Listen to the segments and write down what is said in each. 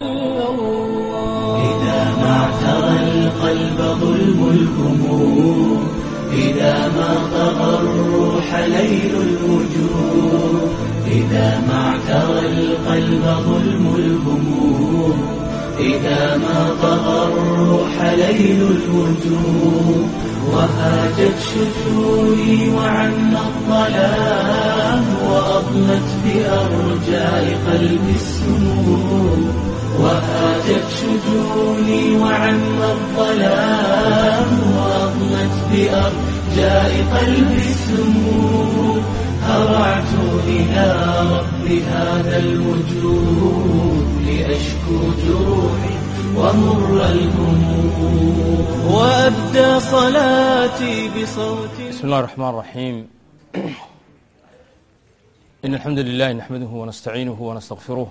إذا ما اعترى القلب ظلم الهموم إذا ما طغى الروح ليل الوجوه إذا ما اعترى القلب ظلم الهموم إذا ما طغى الروح ليل الوجوه وهاجت شجوني وعنا الظلام وأضلت بأرجاء قلبي السموم وهاتت شجوني وعم الظلام وأضمت بأرجاء قلبي السمو هرعت إلى رب هذا الوجود لأشكو جروحي ومر الهموم وأبدى صلاتي بصوتي بسم الله الرحمن الرحيم إن الحمد لله نحمده ونستعينه ونستغفره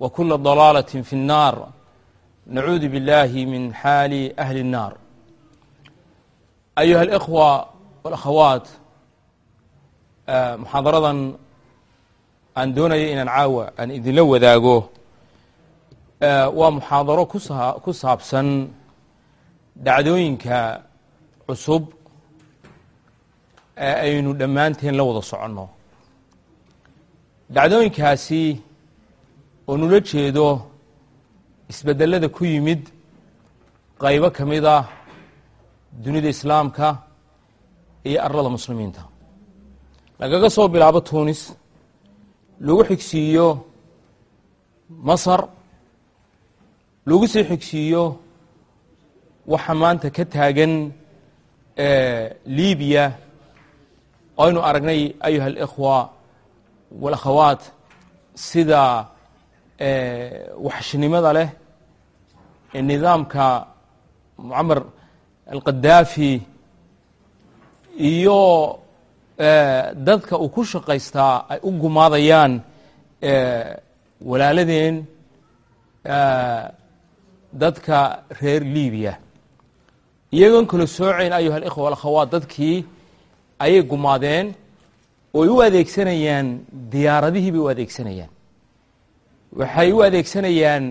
وكل ضلالة في النار نعوذ بالله من حال أهل النار أيها الإخوة والأخوات muxaadaradan aan doonaya inaan caawa aan idinla wadaago waa muxaadaro ku saabsan dhacdooyinka cusub ee aynu dhammaanteen la wada soconno dhacdooyinkaasi oo nula jeedo isbedelada ku yimid. Qaybo ka mid ah dunida islaamka iyo arlada muslimiinta lagaga soo bilaabo tunis. Lagu xigsiiyo masar. Lagu sii xigsiiyo waxa maanta ka taagan libiya aynu aragnay ayuha alikhwa walakhawaat sida waxshnimada leh nidaamka mucamar alqadaafi iyo dadka uu ku shaqaystaa ay u gumaadayaan walaaladeen dadka reer libiya iyagoon kala soocayn ayuha alikhwa walakhawaat dadkii ayay gumaadeen ooy u adeegsanayaan diyaaradihii bay u adeegsanayaan waxay u adeegsanayaan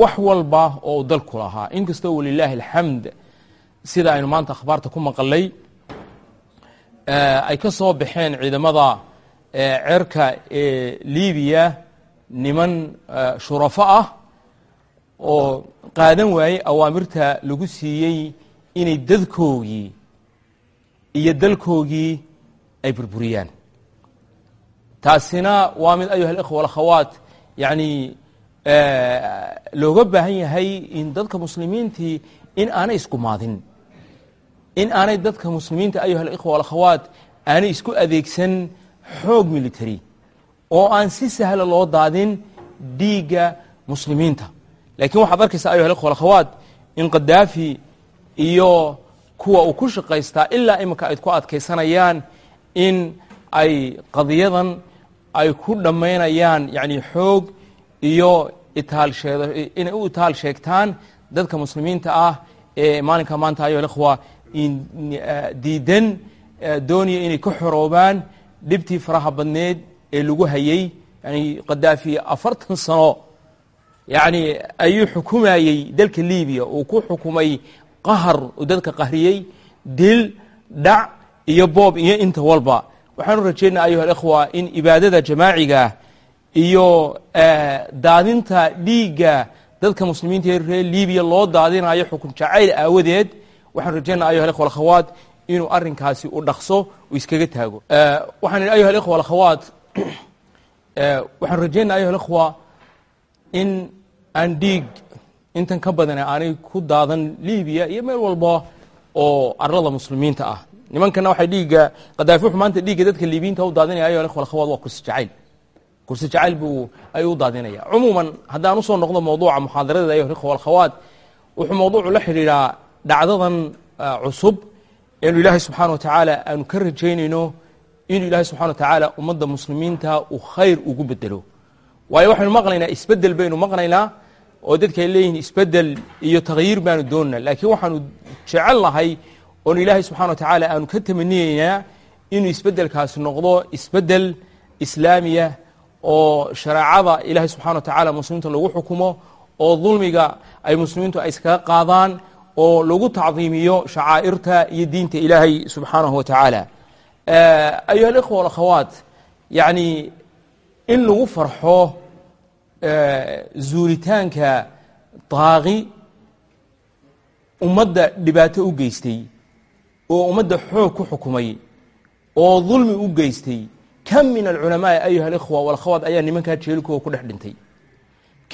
wax walba oo u dalku lahaa. Inkastoo walilaahi alxamd sida aynu maanta akhbaarta ku maqalay ay ka soo baxeen ciidamada cerka ee libiya niman shurafo ah oo qaadan waayey awaamirta lagu siiyey inay dadkoogii iyo dalkoogii ay burburiyaan. Taasina waa mid ayuha alikhwa walakhawaat yacni looga baahan yahay in dadka muslimiintii in aanay isgumaadin in aanay dadka muslimiinta ayuha alikhwa walakhawaat aanay isku adeegsan xoog military oo aan si sahla loo daadin dhiigga muslimiinta. Laakiin waxaad arkaysaa ayuha alikhwa walakhawaat in qadaafi iyo kuwa uu ku shaqaystaa ilaa iminka ay ku adkaysanayaan in ay qadiyadan ay ku dhammaynayaan yacni xoog iyo itaalsheed inay u itaal sheegtaan dadka muslimiinta ah ee maalinka maanta ayuha alikhwa diidan doonaya inay ka xoroobaan dhibtii faraha badneed ee lagu hayey yani qadaafi afartan sano yani ayuu xukumayey dalka libiya uu ku xukumay qahar uu dadka qahriyey dil dhac iyo boob iyo inta walba waxaanu rajaynaa ayuha alikhwa in ibaadada jamaaciga iyo daadinta dhiigga dadka muslimiinta ee reer libiya loo daadinayo xukun jacayl aawadeed waxaan rajaynaa ayuha alikhwa alakhawaat inuu arrinkaasi u dhaqso uu iskaga taago. Waxaan idhi ayuha alikhwa alakhawaat waxaan rajaynaa ayuha alikhwa in aan dhiig intan ka badane aanay ku daadan libiya iyo meel walba oo arlada muslimiinta ah nimankana waxay dhiigga qadaafi wuxuu maanta dhiigga dadka liibiyiinta u daadinaya ayuha alikhwa alakhawaat waa kursi jacayl. Kursi jacayl buu ayuu u daadinaya. Cumuuman haddaan u soo noqdo mawduuca muxaadaradeeda ayuha alikhwa alakhawaat wuxuu mawduucu la xidhiidhaa dhacdadan cusub inu ilaahay subxaana wa tacaala aanu ka rajaynayno inuu ilaahay subxana wa tacaala ummadda muslimiinta uu khayr ugu bedelo waayo waxaynu maqlaynaa isbeddel baynu maqlaynaa oo dadka ay leeyihiin isbeddel iyo takhyiir baanu doonana laakiin waxaanu jecel nahay oon ilaahay subxana wa tacaala aanu ka tamaniyeynaa inuu isbedelkaasi noqdo isbeddel islaamiya oo shareecada ilaahay subxana wa tacaala muslimiinta lagu xukumo oo dulmiga ay muslimiintu ay iskaga qaadaan oo lagu tacdiimiyo shacaa'irta iyo diinta ilaahay subxaanahu wa tacaala. Ayuha alikhwa alakhawaat yacni in lagu farxo zuulitaanka daaqi ummadda dhibaato u geystay oo ummadda xoog ku xukumay oo dulmi u geystay kam min alculamaai ayuha alikhwa walakhawaat ayaa nimankaa jeelikuwa ku dhex dhintay.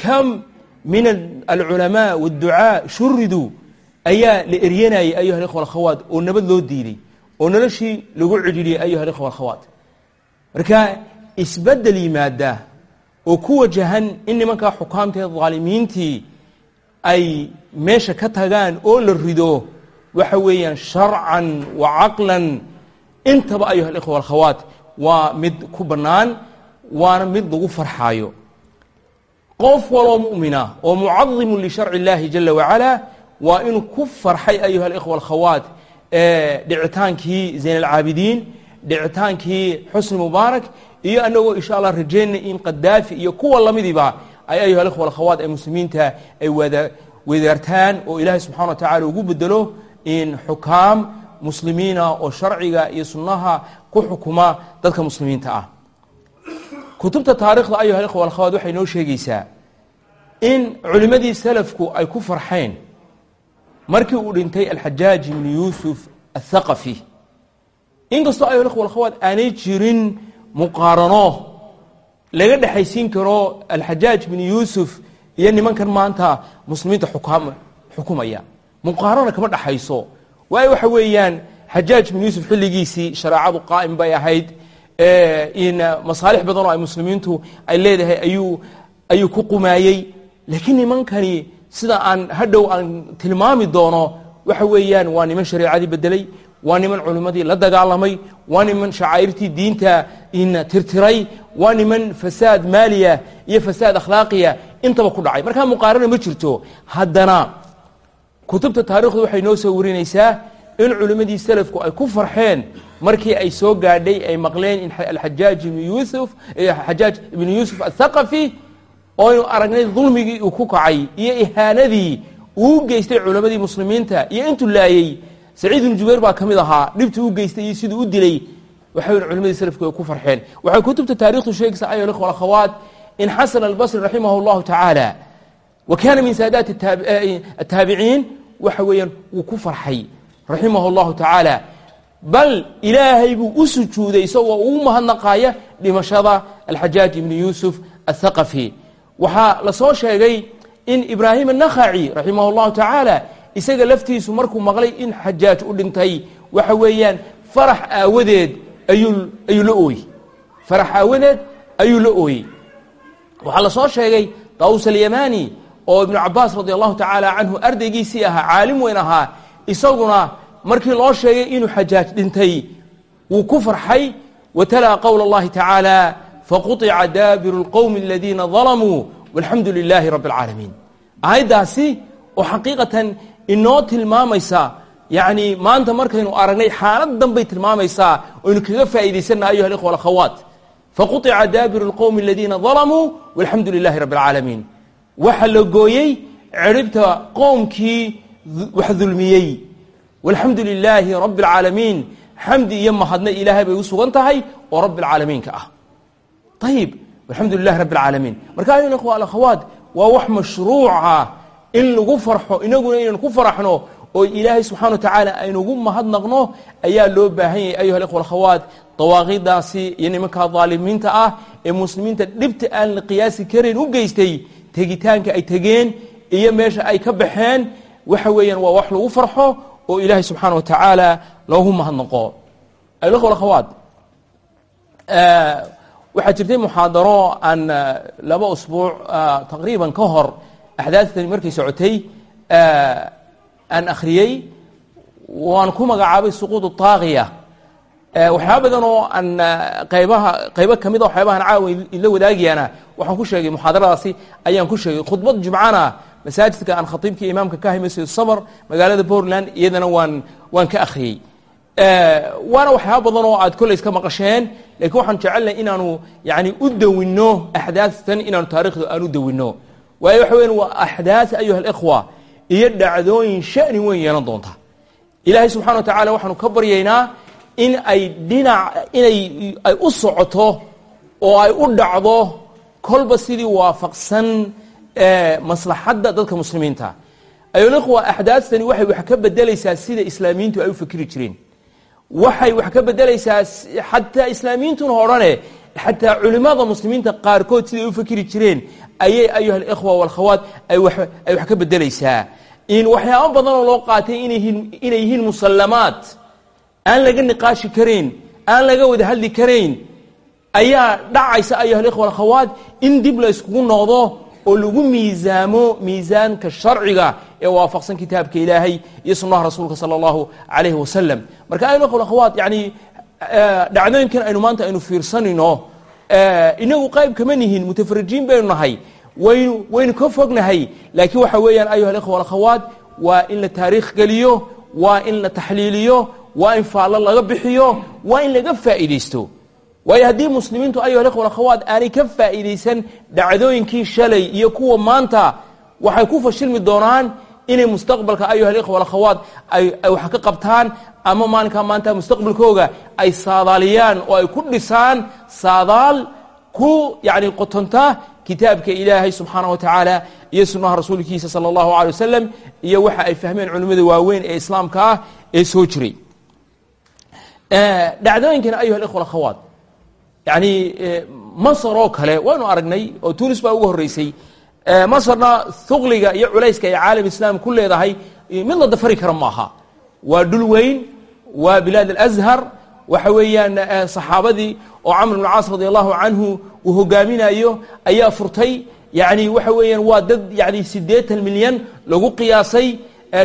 Kam min alculamaa waadducaa shuriduu ayaa la eryanayay ayuha alikhwa alkhawaat oo nabad loo diiday oo noloshii lagu cidhiriyey ayuha alikhwa alkhawaat marka isbeddel yimaada oo ku wajahan in nimankaa xukaamtae daalimiintii ay meesha ka tagaan oo la rido waxa weeyaan sharcan wa caqlan. Intaba ayuha alikhwa alkhawaat waa mid ku bannaan waana mid lagu farxaayo. Qof waloo mu'mina oo mucadimu lisharci اllahi jala wacala waa inuu ku farxay ayuha alikhwa alkhawaat dhicitaankii zayn alcaabidiin dhicitaankii xusni mubaarak iyo anagoo insha allah rajaynay in qadaafi iyo kuwa lamidiba ay ayuha alikhwa alkhawaat ay muslimiinta ay wada wedaartaan oo ilaahay subxana wa tacala ugu bedelo xukaam muslimiina oo sharciga iyo sunnaha ku xukuma dadka muslimiinta ah. Kutubta taarikhda ayuha alikhwa alkhawaat waxay noo sheegaysaa in culimmadii salafku ay ku farxeen markii uu dhintay alxajaaj ibnu yuusuf athaqafi inkastoo ayuha alikhwa alkhawaat aanay jirin muqaarano laga dhexaysiin karo alxajaaj ibnu yuusuf iyo nimankan maanta muslimiinta xukumaya muqaarana kama dhexayso waayo waxa weeyaan xajaaj ibnu yuusuf xilligiisii shareecadu qaa'im bay ahayd masaalix badan oo ay muslimiintu ay leedahay ayuu ayuu ku qumaayey. Laakiin nimankani sida aan hadhow aan tilmaami doono waxa weeyaan waa niman shareecadii bedelay waa niman culimmadii la dagaalamay waa niman shacaa'irtii diinta in tirtiray waa niman fasaad maaliya iyo fasaad akhlaaqiya intaba ku dhacay. Markaa muqaarana ma jirto. Haddana kutubta taarikhdu waxay noo soo warinaysaa in culimmadii salafku ay ku farxeen markii ay soo gaadhay ay maqleen in alxajaaj ibnu yuusuf xajaaj ibnu yuusuf athaqafi ooynu aragnay dulmigii uu ku kacay iyo ihaanadii uu geystay culammadii muslimiinta iyo intuu laayey saciid ibnu jubayr baa ka mid ahaa dhibtuu u geystay iyo siduu u dilay waxa weyn culimadii salafku ay ku farxeen. Waxay kutubta taarikhdu sheegaysaa ayuha alikhwa alakhawaat in xasan albasri raximah allahu tacaala wa kaana min saadaati ataabiciin waxa weeyaan wuu ku farxay raximah allahu tacaala bal ilaahay buu u sujuuday isagoo ugu mahadnaqaaya dhimashada alxajaaj ibnu yuusuf athaqafi waxaa la soo sheegay in ibraahim anakhaci raximah allahu tacaala isaga laftiisu markuu maqlay in xajaaj u dhintay. Waxa weeyaan farax aawadeed ayuu la ooyey. Farax aawadeed ayuu la ooyey. Waxaa la soo sheegay daawus alyamani oo ibnu cabaas radi allahu tacaala canhu ardaygiisii ahaa caalim weyn ahaa isaguna markii loo sheegay inuu xajaaj dhintay wuu ku farxay watalaa qowla اllahi tacaala faquطica daabiru اlqowmi aladiina dalamuu walxamdu lilaahi rabi اlcaalamiin aayaddaasi oo xaqiiqatan inoo tilmaamaysa yacni maanta markaynu aragnay xaaladan bay tilmaamaysaa oynu kaga faa'iidaysanna ayuha alikhwa alakhawaat faquطica daabiru اlqowmi aladiina dalamuu walxamdu lilahi rabi اlcaalamiin waxa la gooyey ciribta qoomkii wax dulmiyey walxamdu lilaahi rabi اlcaalamiin xamdi iyo mahadna ilaahay bay u sugan tahay oo rabi اlcaalamiinka ah ayib alxamdu lilahi rabi اlcaalamiin marka ayuha ikhwa alakhawaat waa wax mashruuca in lagu farxo inaguna inaynu ku faraxno oo ilaahay subxana wa tacaala aynugu mahadnaqno ayaa loo baahan yahay ayuha alikhwa alkhawaat dawaaqidaasi iyo nimanka daalimiinta ah ee muslimiinta dhibta aan la qiyaasi karayn u geystay tegitaanka ay tegeen iyo meesha ay ka baxeen waxa weeyaan waa wax lagu farxo oo ilaahay subxaana wa tacaala loogu mahadnaqo. Ayuha alkhawaat waxaa jirtay muxaadaro aan laba usbuuc taqriiban ka hor axdaadtani markay socotay aan akhriyey waan ku magacaabay suquud taaqiya waxyaaba badan oo aan qaybaha qaybo ka mid a waxyaabahan caawa ila wadaagayana waxaan ku sheegay muxaadaradaasi ayaan ku sheegay khudbad jumcana masaajidka aan khatiibkii imaamka ka hay masjid sabr magaalada portland iyadana waan waan ka akhriyey. Waana waxyaaba badan oo aad kolley iska maqasheen lakiin waxaan jecelnahay inaanu yani u dawinno axdaadtan inaanu taarikhda aan u dawinno. Waayo waxa weyan waa axdaad ayuha alikhwa iyo dhacdooyin shani weyn yeelan doonta. Ilaahay subxana wa tacala waxaanu ka baryaynaa in ay dhinac inay ay u socoto oo ay u dhacdo kolba sidii waafaqsan maslaxadda dadka muslimiinta. Ayolikhwa axdaadtani waxay wax ka bedelaysaa sida islaamiyiintu ay u fikri jireen. Waxay wax ka bedelaysaa xataa islaamiyiintuna odhane xataa culimada muslimiinta qaarkood siday u fikri jireen ayay ayuha alikhwa walkhawaat ay wax ka bedelaysaa. In waxyaabo badanoo loo qaatay inay yihiin musallamaad aan laga niqaashi karayn aan laga wada hadli karayn ayaa dhacaysa ayuha alikhwa alkhawaat in dib la yskugu noqdo oo lagu miisaamo miisaanka sharciga ee waafaqsan kitaabka ilaahay iyo sunnaha rasuulka sala allahu calayhi wasalam marka ayuha alkhawaat yani dhacdooyinkan aynu maanta aynu fiirsanayno inagu qayb kama nihin mutafarijiin baynu nahay waynu waynu ka fognahay laakiin waxa weeyaan ayuha alikhwa alkhawaat waa in la taariikh geliyo waa in la taxliiliyo waa in faallo laga bixiyo. Waa in laga faa'iidaysto. Waayo haddii muslimiintu ayuha alikhwa alkhawaat aanay ka faa'iidaysan dhacdooyinkii shalay iyo kuwa maanta waxay ku fashilmi doonaan inay mustaqbalka ayuha alikhwa alkhawaat ay wax ka qabtaan ama maalinkaa maanta mustaqbalkooga ay saadaaliyaan oo ay ku dhisaan saadaal ku yani qotonta kitaabka ilaahay subxaana wa tacaala iyo sunnaha rasuulkiisa sala allahu alay wasalam iyo waxa ay fahmeen culimmada waaweyn ee islaamka ah ee soo jiray dhacdooyinkana ayuha alikhwa alkhawaat yani masar oo kale waynu aragnay oo tunis baa ugu horreysay. Masarna huqliga iyo culayska ay caalam islaam ku leedahay mid la dafari kara maaha. Waa dhul weyn waa bilaad alashar waxa weeyaan saxaabadii oo camr bn caas radi allahu canhu uu hogaaminayo ayaa furtay. Yani waxa weeyaan waa dad yani siddeetan milyan lagu qiyaasay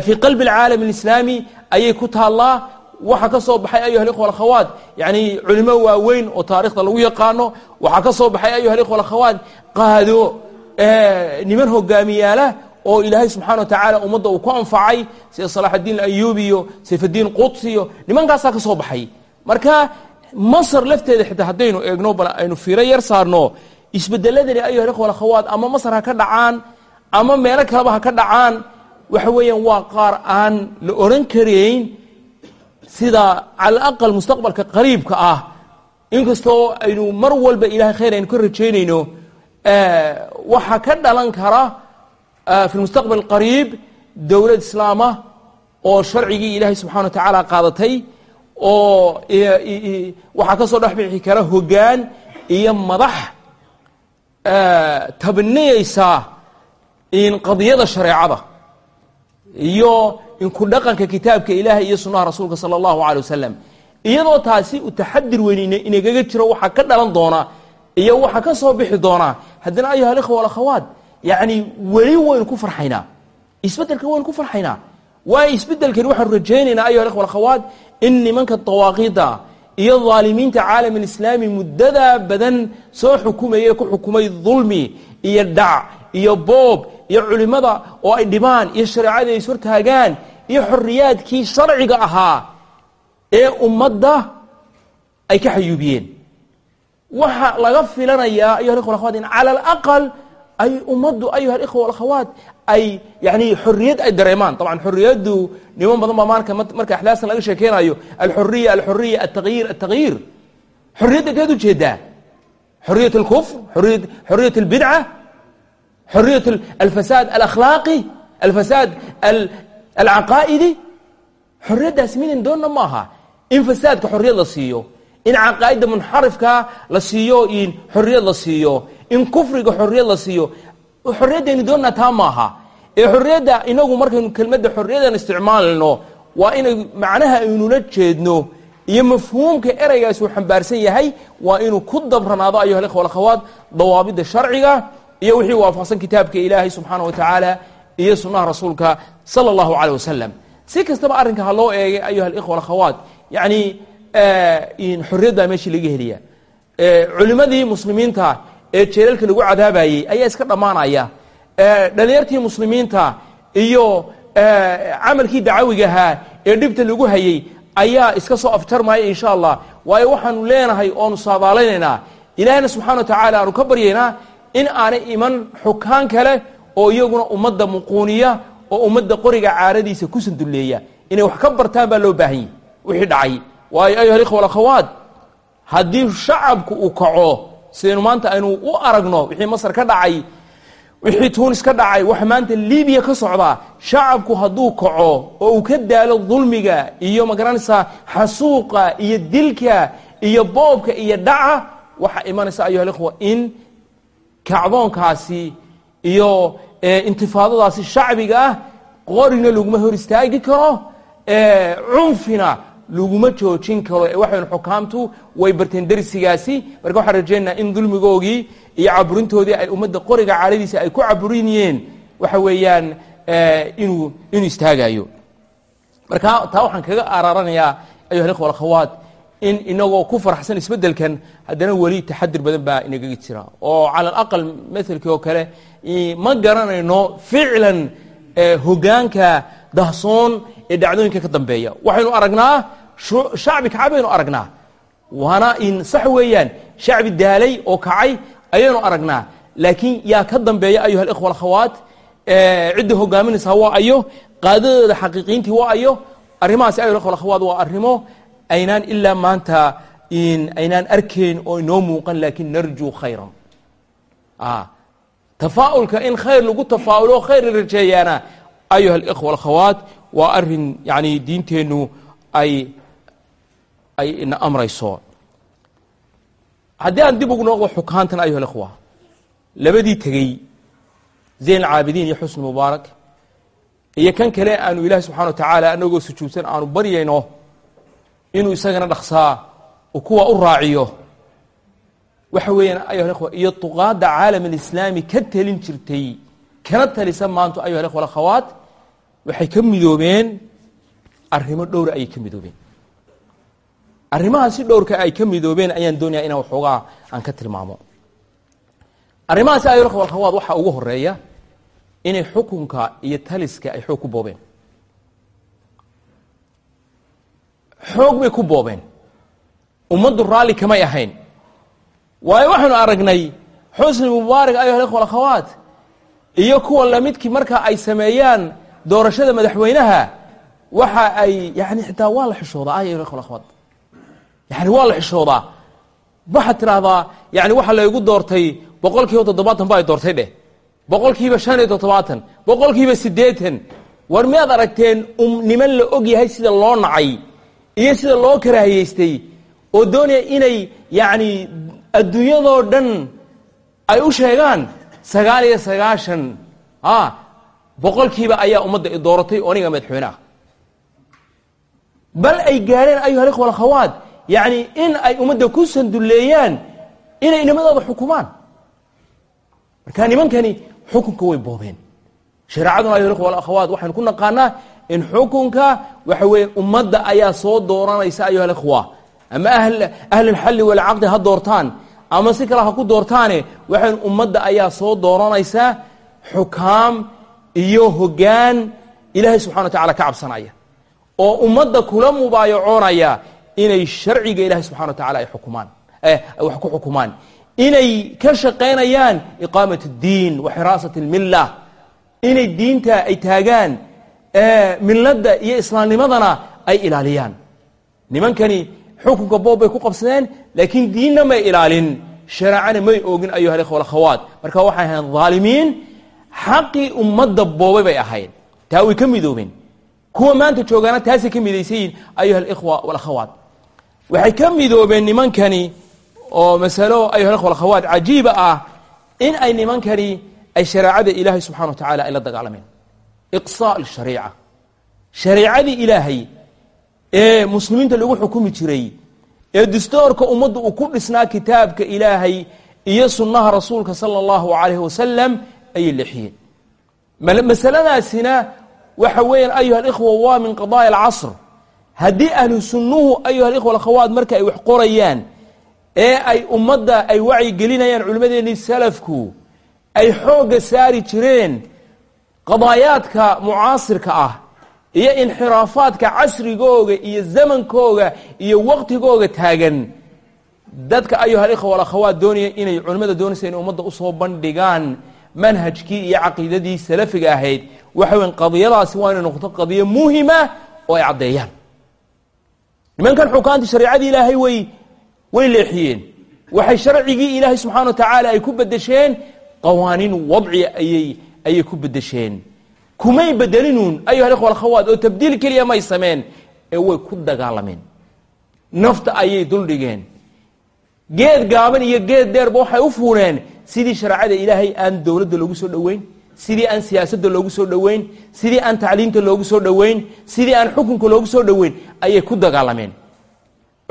fii qalbi alcaalam alislaami ayay ku taallaa waxaa ka soo baxay ayuha alikhwa alkhawaat yani culimo waaweyn oo taarikhda lagu yaqaano waxaa ka soo baxay ayuha alikhwa alkhawaat qaado niman hogaamiyaala oo ilaahay subxana wa tacaala ummadda uu ku anfacay sida salaxaddiin ayubi iyo sayfaddiin quds nimankaasaa ka soo baxay. Marka masar lafteeda xitaa haddaynu eegno bal aynu fiiro yar saarno isbedeladani ayuha alikhwa alkhawaat ama masar ha ka dhacaan ama meelo kaleba ha ka dhacaan waxa weeyaan waa qaar aan la oran karayn sida cala alaqal mustaqbalka qariibka ah inkastoo aynu mar walba ilahay khayr aynu ka rajaynayno waxaa ka dhalan kara fi lmustaqbal qariib dowlad islaama oo sharcigii ilaahay subxana wa tacaala qaadatay oo waxaa ka soo dhex bixi kara hoggaan iyo madax tabniyeysa in qadiyada shareecada iyo in ku dhaqanka kitaabka ilaahay iyo sunnaha rasuulka sala allahu alay wasalam iyadoo taasi u taxadir weyn inagaga jiro waxaa ka dhalan doona iyo waxaa ka soo bixi doona. Haddana ayuha alikhwa alakhawaat yani weli waynu ku farxaynaa. Isbedelka waynu ku farxaynaa. Waayo isbedelkani waxaanu rajaynaynaa ayuha alikhwa alakhawaat in nimanka dawaaqiida iyo dhaalimiinta caalam alislaami muddadaa badan soo xukumayay ku xukumay dulmi iyo dhac iyo boob iyo culimada oo ay dhibaan iyo shareecadii ay ishortaagaan iyo xoriyaadkii sharciga ahaa ee ummadda ay ka xayuubiyeen. Waxa laga filanayaa ayuha alikhwa alakhawaat in cala alaqal ay ummaddu ayuha alikhwa alakhawaat ay yani xorriyad ay dareemaan. Dabcan xorriyaddu niman badan baa maarka marka axdaastan laga sheekeynayo alxuriya alxuriya altagyiir altagyiir xorriyadda keed u jeedaa xoriyat alkufr xoriyat albidca xoriyat alfasaad alakhlaaqi alfasaad alcaqaa'idi xorriyaddaasi midin doonna ma aha in fasaadka xorriyad la siiyo in caqaa'idda munxarifka la siiyo in xorriyad la siiyo in kufriga xorriyad la siiyo xorriyaddaynu doonna taa maaha ee xorriyadda inagu markaynu kelmadda xorriyaddan isticmaalno waa inay macnaha aynula jeedno iyo mafhuumka ereygaas uu xambaarsan yahay waa inuu ku dabranaado ayuha alikhwa alakhawaat dawaabidda sharciga iyo wixii waafaqsan kitaabka ilaahay subxaana wa tacaala iyo sunnaha rasuulka sala allahu caleyh wasalam si kastaba arrinka ha loo eegay ayuha alikhwa alakhawaat yacni xorriyaddaa meeshii laga helaya culimmadii muslimiinta ee jeelalka lagu cadaabayey ayaa iska dhammaanaya. Dhalinyartii muslimiinta iyo camalkii dacawigahaa ee dhibta lagu hayey ayaa iska soo afjarmaya insha allah. Waayo waxaanu leenahay oonu saadaalaynaynaa ilaahina subxana wa tacaala aanu ka baryaynaa in aanay iman xukaan kale oo iyaguna ummadda muquuniya oo ummadda qoriga caaradiisa ku sandulleeya inay wax ka bartaan baa loo baahanyay wixii dhacay. Waayo ayuha alikhwa alakhawaat haddii shacabku uu kaco sidaynu maanta aynu u aragno wixii masar ka dhacay wixii tuunis ka dhacay waxa maanta libiya ka socdaa shacabku hadduu kaco oo uu ka daalo dulmiga iyo ma garanaysaa xasuuqa iyo dilka iyo boobka iyo dhaca waxaa imanaysa ayuha alikhwa in kacdoonkaasi iyo intifaadadaasi shacbiga ah qorina laguma hor istaagi karo cunfina laguma joojin karo. Ee waxaynu xukaamtu way barteen darsigaasi. Marka waxaan rajaynaynaa in dulmigoogii iyo caburintoodii ay ummadda qoriga caadadiisa ay ku caburinayeen waxa weeyaan inuu inuu istaagayo marka taa waxaan kaga araaranayaa ayuha alikhwa alakhawaat in inagoo ku faraxsan isbeddelkan haddana weli taxadir badan baa inagaga jira. Oo cala alaqal maelkii oo kale ma garanayno ficlan hogaanka dahsoon ee dhacdooyinka ka dambeeya. Waxaynu aragnaa shacbi kacay baynu aragnaa. Waana in sax weeyaan shacbi daalay oo kacay ayaynu aragnaa. Laakiin yaa ka dambeeya ayuha alikhwa alakhawaat cidda hogaaminaysaa waa ayo qaadadooda xaqiiqiintii waa ayo arrimahaasi ayuha alikhwa alakhawaat waa arrimo aynaan ilaa maanta aynaan arkayn oo inoo muuqan laakiin narjuu khayran tafaa'ulka in khayr lagu tafaa'ulo khayr la rajeeyaana ayuha alikhwa alakhawaat waa arrin yani diinteennu ay ay ina amrayso haddii aan dib ugu noqdo xukaantan ayuha alikhwa labadii tegey zayn alcaabidiin iyo xusni mubaarak iyo kan kale aanu ilaahi subxana wa tacaala anagoo sujuudsan aanu baryayno inuu isagana dhaksaa uu kuwa u raaciyo. Waxa weeyaan ayuha alikhwa iyo duqaadda caalam alislaami ka telin jirtay kana talisa maanto ayuha alikhwa alakhawaat waxay ka midoobeen arrimo dhowra ayay ka midoobeen. Arrimaha si dhowrka ay ka midoobeen ayaan doonaya inaan waxoogaa aan ka tilmaamo. Arrimahaasi ayuha alikhwa alakhawaat waxaa ugu horreeya inay xukunka iyo taliska ay xoog ku boobeen xoog bay ku boobeen. Ummaddu raalli kamay ahayn. Waayo waxaanu aragnay xusni mubaarak ayuha alikhwa alakhawaat iyo kuwa lamidkii marka ay sameeyaan doorashada madaxweynaha waxa ay yani xitaa waa la xishoodaa ayuha alikhwa alakhawaat yani waa la xishoodaa. Waxaad tidhaahdaa yani waxa laygu doortay boqol toddobaatan ba ay doortay dheh. Boqol shan iyo toddobaatan boqol siddeetan. War miyaad aragteen um niman la og yahay sida loo nacay iyo sida loo karaahiyeystay oo doonaya inay yacni adduunyadoo dhan ay u sheegaan sagaal iyo sagaashan. A boqolkiiba ayaa ummadda i dooratay oo aniga madaxweyne ah bal ay gaadheen ayuha alikhwa alakhawaat yacni in ay ummadda ku sandulleeyaan inay nimadooda xukumaan. Marka nimankani xukunka way boobeen. Shareecaduna ayuha alikhwa alakhawaat waxaynu ku naqaanaa in xukunka waxa weeye ummadda ayaa soo dooranaysa ayuha alikhwa ama ahlulxalli walcaqdi ha doortaan ama si kale ha ku doortaane waxayn ummadda ayaa soo dooranaysaa xukaam iyo hoggaan ilaahay subxana wa tacala ka cabsanaya. Oo ummadda kula mubaayacoonaya inay sharciga ilahay subxana wa tacala ay xukumaan wax ku xukumaan. Inay ka shaqaynayaan iqaamat اddiin wa xiraasat اlmilla inay diinta ay taagaan milladda iyo islaamnimadana ay ilaaliyaan. Nimankani xukunka boob bay ku qabsadeen laakiin diinna may ilaalin shareecana may oogin ayuha alakhawaat marka waxay ahayn dhaalimiin xaqii ummadda boobay bay ahayd. Taa way ka midoobeen. Kuwa maanta joogaana taasay ka midaysan yihiin ayuha alikhwa walakhawaat waxay ka midoobeen nimankani oo masalo ayuha alikhwa walakhawaat cajiiba ah in ay nimankani ay shareecada ilaahay subxana wa tacala ay la dagaalameen iqsaa lshariica shareecadii ilaahay ee muslimiinta lagu xukumi jiray ee dastoorka ummadda uu ku dhisnaa kitaabka ilaahay iyo sunnaha rasuulka sala allahu calayhi wasalam ayay leexiyeen masaladaasina waxa weeyaan ayuha alikhwa waa min qadaaya alcasr haddii ahlu sunnuhu ayuha alikhwa alakhawaat marka ay wax qorayaan ee ay ummadda ay wacyi gelinayaan culimmadeennii salafku ay xoogga saari jireen qadaayaadka mucaasirka ah iyo inxiraafaadka casrigooga iyo zamankooga iyo waqtigooga taagan dadka ayuha alikhwa walakhawaat doonaya inay culimmada doonaysa inay ummadda u soo bandhigaan manhajkii iyo caqiidadii salafiga ahayd. Waxa weyan qadiyadaasi waa inay noqoto qadiyo muhima oo ay caddeeyaan. Nimankan xukaanti shareecadii ilaahay way way leexiyeen. Waxay sharcigii ilaahay subxana wa tacaala ay ku bedesheen qawaaniin wadci ayay ayay ku bedesheen kumay bedelinuun ayuha alikhwa alkhawaat oo tabdiil keliya may sameen ee way ku dagaalameen. Nafta ayay duldhigeen geed gaaban iyo geed dheerba waxay u fuuneen sidii shareecada ilaahay aan dowladda loogu soo dhoweyn sidii aan siyaasadda loogu soo dhoweyn sidii aan tacliimta loogu soo dhoweyn sidii aan xukunka loogu soo dhoweyn ayay ku dagaalameen.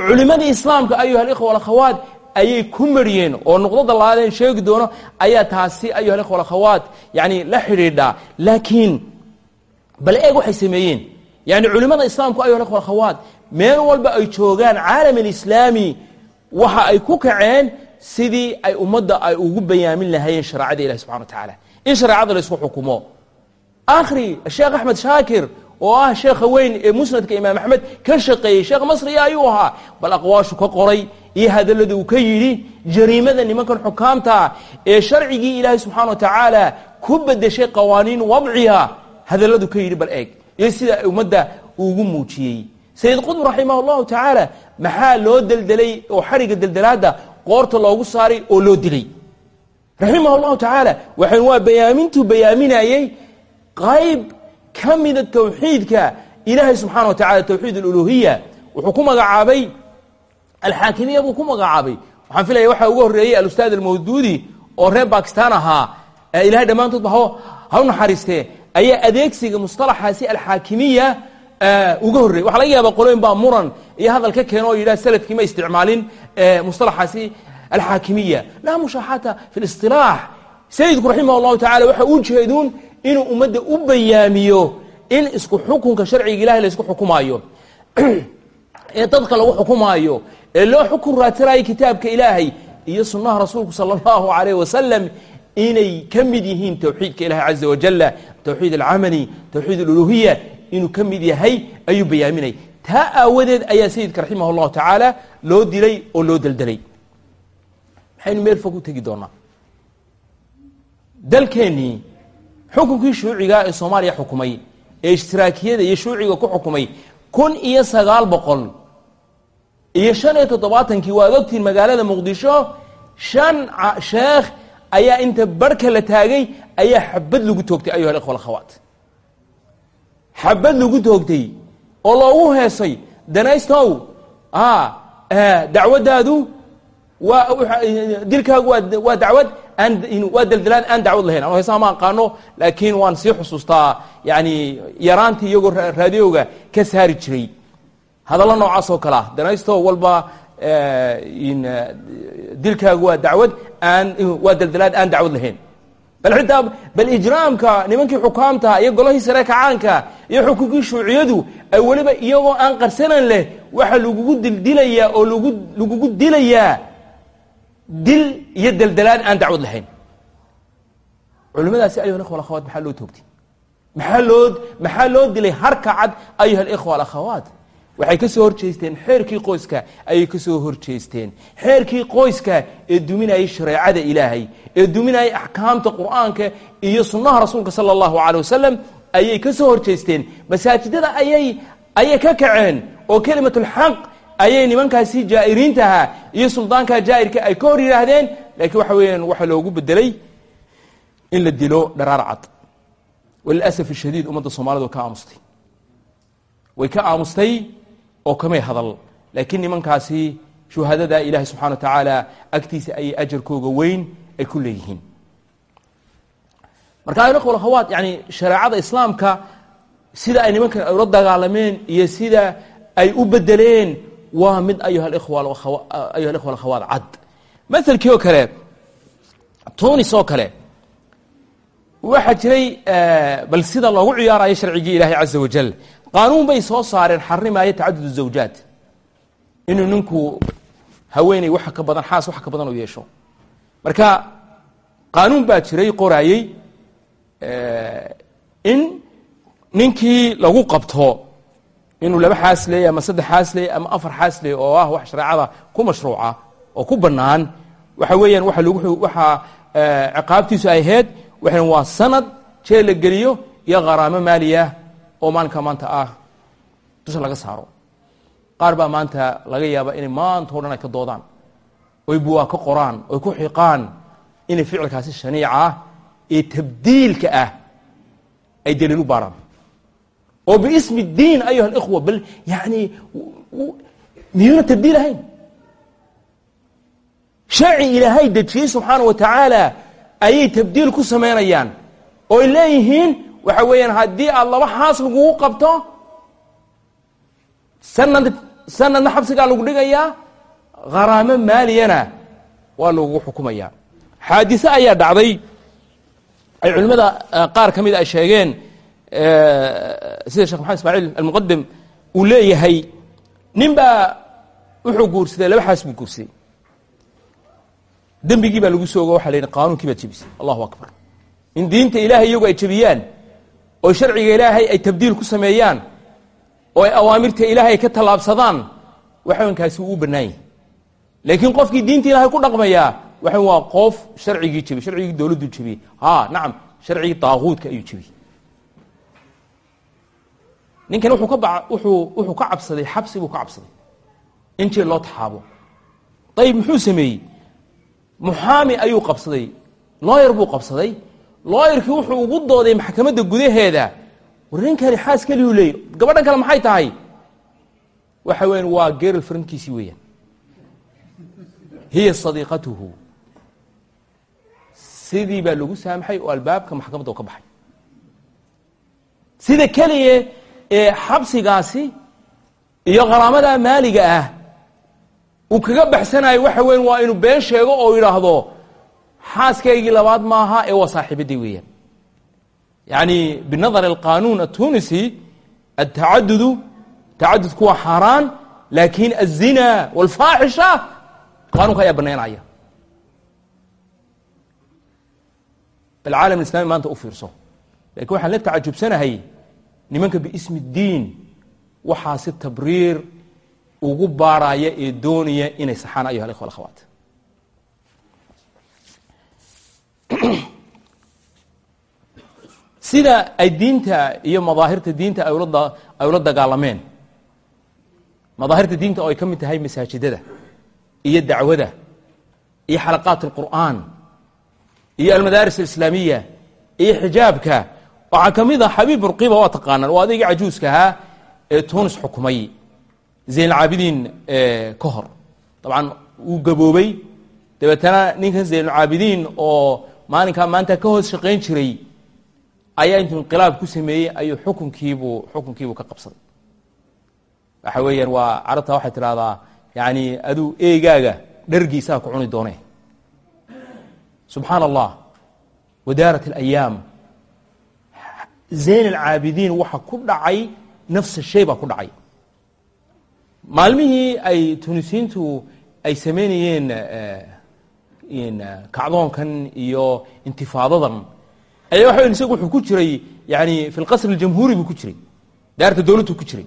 Culimadii islaamka ayuha alikhwa alakhawaat ayay ku mariyeen oo nuqdada laadeen sheegi doono ayaa taasi ayuha alikhwa alakhawaat yani la xidhiidhaa laakiin bal eeg waxay sameeyeen. Yani culimada islaamku ayuha alikhwa alakhawaat meel walba ay joogaan caalam alislaami waxa ay ku kaceen sidii ay ummadda ay ugu bayaamin lahaayeen shareecada ilahi subxana wa tacaala in shareecada la isku xukumo. Akhri sheekh axmed shaakir oo ah sheekha weyn ee musnadka imaam axmed ka shaqeeyey sheekh masriya ayuu ahaa. Bal aqwaashu ka qoray iyo hadalladii uu ka yidhi jariimada nimankan xukaamta ee sharcigii ilaahay subxana wa tacaala ku bedeshay qawaaniin wadciha hadalladu ka yidhi bal eeg. Iyo sida ummadda ugu muujiyey. Sayid qudb raximah allahu tacaala maxaa loo deldelay oo xariga deldelaadda qoorta loogu saaray oo loo dilay? Raximah llahu tacaala waxan waa bayaamintuu bayaaminayey qayb ka mida tawxiidka ilaahay subxana wa tacala tawxiid aluluhiya wuxuu ku magacaabay alxaakimiya buu ku magacaabay. Waxaan filaya waxaa uga horreeyey alustaad almawduudi oo reer bakistan ahaa ilahay dhammaantoodba ha u naxariistee ayaa adeegsiga mustalaxaasi alxaakimiya uga horrey waxa laga yaaba qoloyin baa muran iyo hadal ka keeno oo yidhah salafkii ma isticmaalin mustalaxaasi alxaakimiya. Laa mushaaxata fi lisilaax sayidku raximah llahu tacala waxa u jeeduun inuu ummadda u bayaamiyo in isku xukunka sharciga ilahay la isku xukumaayo ee dadka lagu xukumaayo ee loo xukun raatirayo kitaabka ilaahay iyo sunnaha rasuulku sala allahu alayh wasalam inay ka mid yihiin towxiidka ilahi caza wajala towxiid alcamali towxiid aluluhiya inuu ka mid yahay ayuu bayaaminay taa aawadeed ayaa sayidka raximah llahu tacaala loo dilay oo loo deldelay maxaynu meel fog u tegi doonaa? Dalkeennii xukunkii shuuciga ee soomaaliya xukumay ee ishtiraakiyada iyo shuuciga ku xukumay kun iyo sagaal boqol iyo shan iyo toddobaatankii waad ogtiin magaalada muqdisho shan sheekh ayaa inta barhka la taagay ayaa xabad lagu toogtay ayuha alikhwa xabad lagu toogtay oo loogu heesay danaystow dacwaddaadu waa dilkaagu waa dacwad waa deldelaan aan dacwad lahayn. Ano heesaha ma aqaano laakiin waan sii xusuustaa. Yani yaraantii iyagoo raadiyowga ka saari jiray. Hadallo noocaas oo kale ah. Danaysto walba dilkaagu waa dacwad aan waa deldelaan aan dacwad lahayn. Bal xitaa bal ijraamka nimankii xukaamta iyo golahii sare kacaanka iyo xukunkii shuuciyadu ay weliba iyagoo aan qarsanan leh waxa lagugu dildilayaa oo lagu lagugu dilayaa dil iyo deldelaan aan dacwad lahayn. Culimadaasi ayuha ikhwa alakhawaat maxaa loo toogtay? Maxaa loo maxaa loo dilay harka cad ayuha alikhwa alakhawaat waxay ka soo horjeesteen xeerkii qoyska ayay ka soo horjeesteen. Xeerkii qoyska ee duminayay shareecada ilaahay ee duminayay axkaamta qur'aanka iyo sunnaha rasuulka sala allahu calay wasalam ayay ka soo horjeesteen. Masaajidada ayay ayay ka kaceen oo kelimatulxaq ayay nimankaasi jaa'iriintaha iyo suldaanka jaa'irka ay ka hor yidhaahdeen laakiin waxa weeyaan waxa loogu bedelay in la dilo dharaar cad. Walilasaf shadiid ummadda soomaalida way ka aamustay. Way ka aamustay oo kamay hadal. Laakiin nimankaasi shuhadada ilaahay subxana wa tacaala agtiisa ayay ajarkooga weyn ay ku leeyihiin. Marka akhawaat yani shareecada islaamka sida ay nimankan ay ula dagaalameen iyo sida ay u bedeleen waa mid ayuha alikhwa ayuha alikhwa alakhawaat cad. Maselkii oo kale tunis oo kale waxaa jiray bal sida loogu ciyaarayo sharcigii ilaahay caza wajal qaanuun bay soo saareen xarimaayo tacadud zawjaat inuu ninku haweeney waxa ka badan xaas waxa ka badan u yeesho. Marka qaanuun baa jiray qoraayey in ninkii lagu qabto inuu laba xaas leeyay ama saddex xaas leeyay ama afar xaas leeyay oo ah wax shareecada ku mashruuca oo ku bannaan waxa weeyaan waa lagu waxaa ciqaabtiisu ay ahayd waxan waa sanad jeel la geliyo iyo kharaamo maaliya oo maalinka maanta ah dusha laga saaro. Qaar baa maanta laga yaaba inay maanta o dhan ay ka doodaan oy buwaa ka qoraan oy ku xiqaan inay ficilkaasi shaniica ah ee tabdiilka ah ay daliil u baaraan oo biismi diin ayuha alikhwa bal yani miyuuna tabdiil ahayn. Sharci ilaahay dejiyey subxaana wa tacaala ayay tabdiil ku samaynayaan ooy leeyihiin waxa weeyaan haddii aad laba xaas lagugu qabto sanad sanadna xabsigaa lagu dhigayaa kharaamo maaliyana waa lagugu xukumaya xaadise ayaa dhacday. Ay culimmada qaar ka mida ay sheegeen sida shekh maxamed ismaaciil almuqadim uu leeyahay nin baa wuxuu guursaday laba xaas buu guursaday. Dembigii baa lagu soogo waxa la qaanuunkii baad jebisay. Allahu akbar. In diinta ilaahay iyagu ay jebiyaan oo sharciga ilaahay ay tabdiil ku sameeyaan oo ay awaamirta ilaahay ka tallaabsadaan waxawankaasi wuu bannaan yahay. Laakiin qofkii diinta ilaahay ku dhaqmayaa waxa waa qof sharcigii jebiyey sharcigii dowladdu jebiyey ha nacam sharcigii daaquudka ayuu jebiyey ninkan wuxuu ka cabsaday xabsi buu ka cabsaday. In jeel loo taxaabo ayib muxuu sameeyey? Muxaami ayuu qabsaday. Looyer buu qabsaday. Looyerkii wuxuu ugu dooday maxkamadda gudaheeda. War ninkani xaas keliyuu leeyay gabadhan kale maxay tahay? Waxa weyan waa gerl friendkiisii weeyaan. Hiya sadiiqatuhu. Sidii baa lagu saamaxay oo albaabka maxkamadda u ka baxay. Sida keliya ee xabsigaasi iyo qaraamada maaliga ah uu kaga baxsanayo waxa weyan waa inuu been sheego oo yidhaahdo xaaskaygii labaad maaha ee waa saaxiibadii weeyaan. Yani binadar alqanuun atunisi atacadudu tacadudku waa xaaraan laakin azina walfaaxisha qanunka ayaa banaynaya bal caalam islami maanta u fiirso. Lakin waxaan la tacajubsanahay nimanka biismi اdiin waxaa si tabriir ugu baaraya ee doonaya inay saxaan ayuha ikhwa akhawaat sida ay diinta iyo madaahirta diinta ay ula dagaalameen madaahirta diinta oo ay ka mid tahay masaajidada iyo dacwada iyo xalaqaat اlqur'an iyo almadaaris alislaamiya iyo xijaabka waxaa ka mid a xabiib burqiba waa taqaanaan. Waa adayga cajuuska ahaa ee tunis xukumay. Zayn alcaabidiin ka hor. Dabcan wuu gaboobay. Dabeetana ninkan zaynulcaabidiin oo maalinkaa maanta ka hoos shaqayn jiray ayaa intuu inqilaab ku sameeyey ayuu xukunkiibuu xukunkiibuu ka qabsaday. Waxa weeyaan waa carabta waxay tidhahdaa yani aduu eegaaga dhargiisaa ku cuni doone subxaan allah wadaarat alayaam zayn alcaabidiin waxa ku dhacay nafsa shay baa ku dhacay maalmihii ay tunisiintu ay samaynayeen kacdoonkan iyo intifaadadan ayaa waxa isagu wuxuu ku jiray yani fi lqasr اljamhuuri buu ku jiray daarta dowladdu ku jiray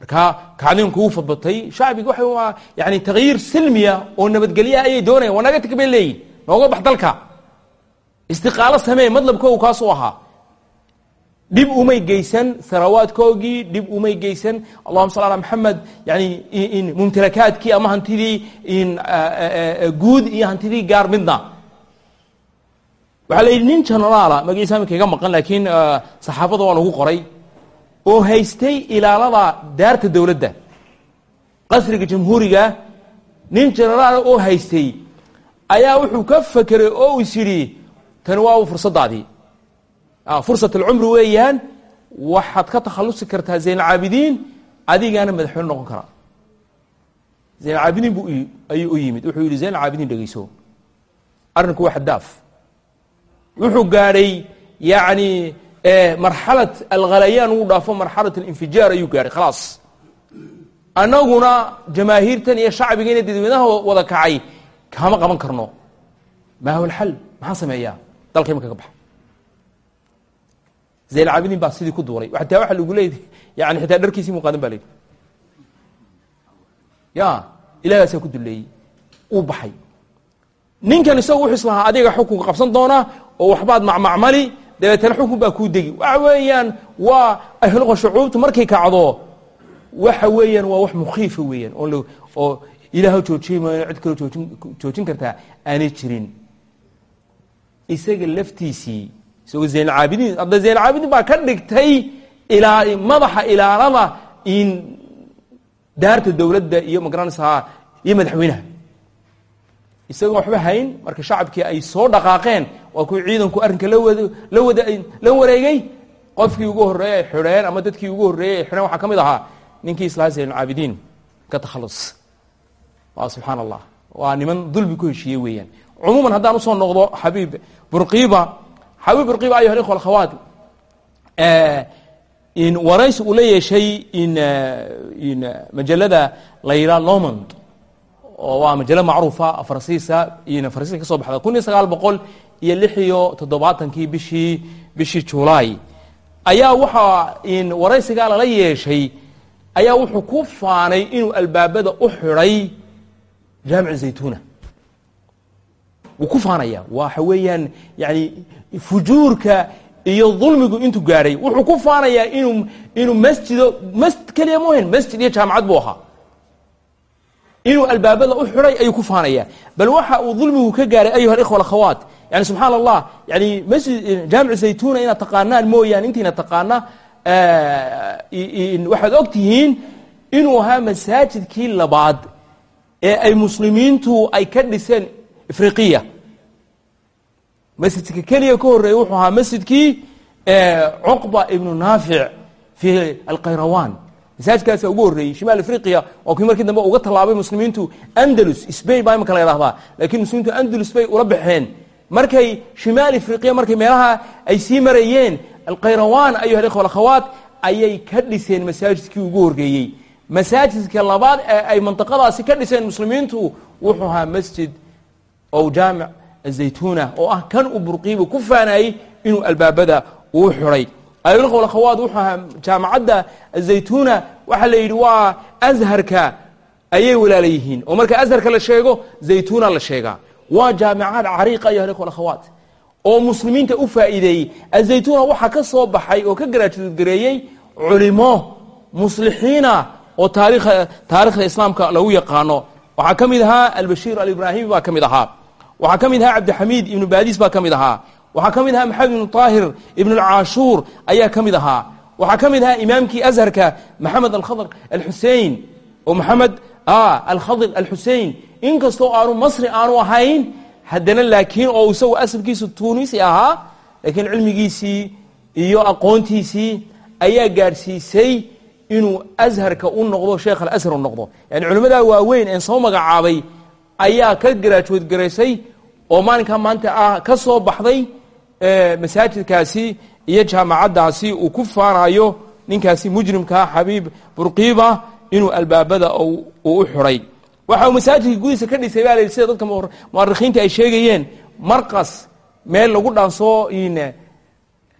marka kacdoonku wuu fadbatay shacbiga waxa yani takyiir silmiya oo nabadgelyaha ayay doonayaan waa naga tag bay leeyihiin nooga bax dalka istiqaalo samee madlabkoogu kaasuu ahaa dhib umay geysan sarawaadkoogii dhib umay geysan. Allahuma sal ala maxamed yani mumtalakaadkii ama hantidii guud iyo hantidii gaar midna. Waxaa la yidhi nin genaraala magaciisa imika iga maqan laakiin saxaafada waa lagu qoray oo haystay ilaalada daarta dowladda qasriga jamhuuriga nin genaraala oo haystay ayaa wuxuu ka fekeray oo is yidhi tani waa fursaddaadii fursat alcumri weeyaan waxaad ka takhallusi kartaa zaynalcaabidiin adigaana madaxweyne noqon kara. Zaynalcaabidiin ayuu u yimid. Wuxuu yidhi zaynalcaabidiin dhegeyso arrinku waa xadaaf wuxuu gaadhay yani marxalat alghalayaan uu dhaafo marxalat alinfijaar ayuu gaadhay khalaas. Annaguna jamaahiirtan iyo shacbigiina dadweynaha wada kacay kama qaban karno. Maa huwa alxal maxaa sameeyaa? Dalka imika ka baxa zaynalcaabidiin baa sidii ku duulay. Taa waxa lagu leeyahy yani xitaa dharkiisii mu qaadan ba layidhi ya ilahaasaa ku duleeyey uu baxay. Ninkan isagu wuxuu islahaa adiga xukunka qabsan doonaa oo waxbaad macmacmali dabeetana xukun baa kuu degi. Waxa weeyaan waa ahluqa shucuubtu markay kacdo waxa weeyaan waa wax mukhiifa weeyaan oo ilaah joojiyay maayo cid kaloo joojin kartaa aanay jirin. Isaga laftiisii isagoo zaynalcaabidiin hadda zaynalcaabidiin baa ka dhigtay ilaa madaxa ilaalada in daarta dowladda iyo ma garanaysaa iyo madaxweynaha. Isagoo waxba hayn marka shacabkii ay soo dhaqaaqeen waa kuwii ciidanku arrinka lawad la wada la wareegay qofkii ugu horreeyey ay xidheen ama dadkii ugu horreeyey ay xidheen waxaa ka mid ahaa ninkii islaha zaynalcaabidiin ka takhallus waa subxaan allah waa niman dulmi ku heshiiyey weeyaan. Cumuuman haddaan u soo noqdo xabiib burqiba xabiib burqiba ayuha alikhwa alkhawaat in waraysi uu la yeeshay in in majalada la lomond oo waa majalo macruufa faransiisa in faransiiska ka baxda kun iyo sagaal boqol iyo lix iyo toddobaatankii bishii bishii julaay ayaa waxaa waraysigaa lala yeeshay ayaa wuxuu ku faanay inuu albaabada u xidhay jaamic zaytuna wuu ku faanaya waxa weeyaan yani fujuurka iyo dulmigu intuu gaadhay wuxuu ku faanayaa inuu inuu masjido masjid keliya muhin masjid iyo jaamacad buu ahaa. Inuu albaabada u xidhay ayuu ku faanaya bal waxa uu dulmigu ka gaaray ayuha alikhwa alakhawaat yani subxaan allah yani masjid jaamic zaytuna inaad taqaanaan mooyaane intiina taqaana waxaad og tihiin inuu ahaa masaajidkii labaad ee ay muslimiintu ay ka dhiseen afriqiya masjidka keliya ka horreeyey wuxuu ahaa masjidkii cuqba ibnu naafic fi alkhayrawaan masaajidkaasa ugu horreeyey shimaal afriqiya waa kii markii dambe uga tallaabay muslimiintu andalus spain baa imika la ydhahdaa lakiin muslimiintu andalus bay ula baxeen. Markay shimaal afriqiya markay meelaha ay sii marayeen alkhayrawaan ayuha alikhwa alakhawaat ayay ka dhiseen masaajidkii ugu horreeyey masaajidka labaad ee ay mantiqadaasi ka dhiseen muslimiintu wuxuu ahaa masjid ow jaamic azaytuna oo ah kan uu burqiiba ku faanayey inuu albaabada uu ayulikhwa alakhawaat wuxuu ahaa jaamacadda azaytuna waxaa la yidhi waa asharka ayay walaala yihiin oo marka asharka la sheego zaytuna la sheegaa waa jaamicad cariiqa alikhwa alakhawaat oo muslimiinta u faa'iideeyey azaytuna waxaa ka soo baxay oo ka garaajgareeyey culimo muslixiina oo taarikhda islaamka lagu yaqaano waxaa ka mid ahaa albashiir alibrahimi baa ka mid ahaa waxaa ka mid ahaa cabdixamiid ibnu baadiis baa ka mid ahaa. Waxaa ka mid ahaa maxamed ibnu طaahir ibn اlcaashuur ayaa ka mid ahaa. Waxaa ka mid ahaa imaamkii azharka maxamed alkhadr alxusein oo maxamed alkhadr alxusein inkastoo aanu masri aanu ahayn haddana laakiin oo isagu asalkiisu tunisi ahaa laakiin cilmigiisii iyo aqoontiisii ayaa gaadhsiisay inuu asharka u noqdo sheekh alashar u noqdo. Yani culimmadaa waaweyn een soo magacaabay ayaa ka garaajoodgaraysay oo maalinkaa maanta ah ka soo baxday masaajidkaasi iyo jaamacaddaasi uu ku faanayo ninkaasi mujrimkaa xabiib burqiiba inuu albaabada uu u xidhay waxa uu masaajidka gudihiisa ka dhisay baa la sida dadka muarikiinta ay sheegayeen marqas meel lagu dhaansoo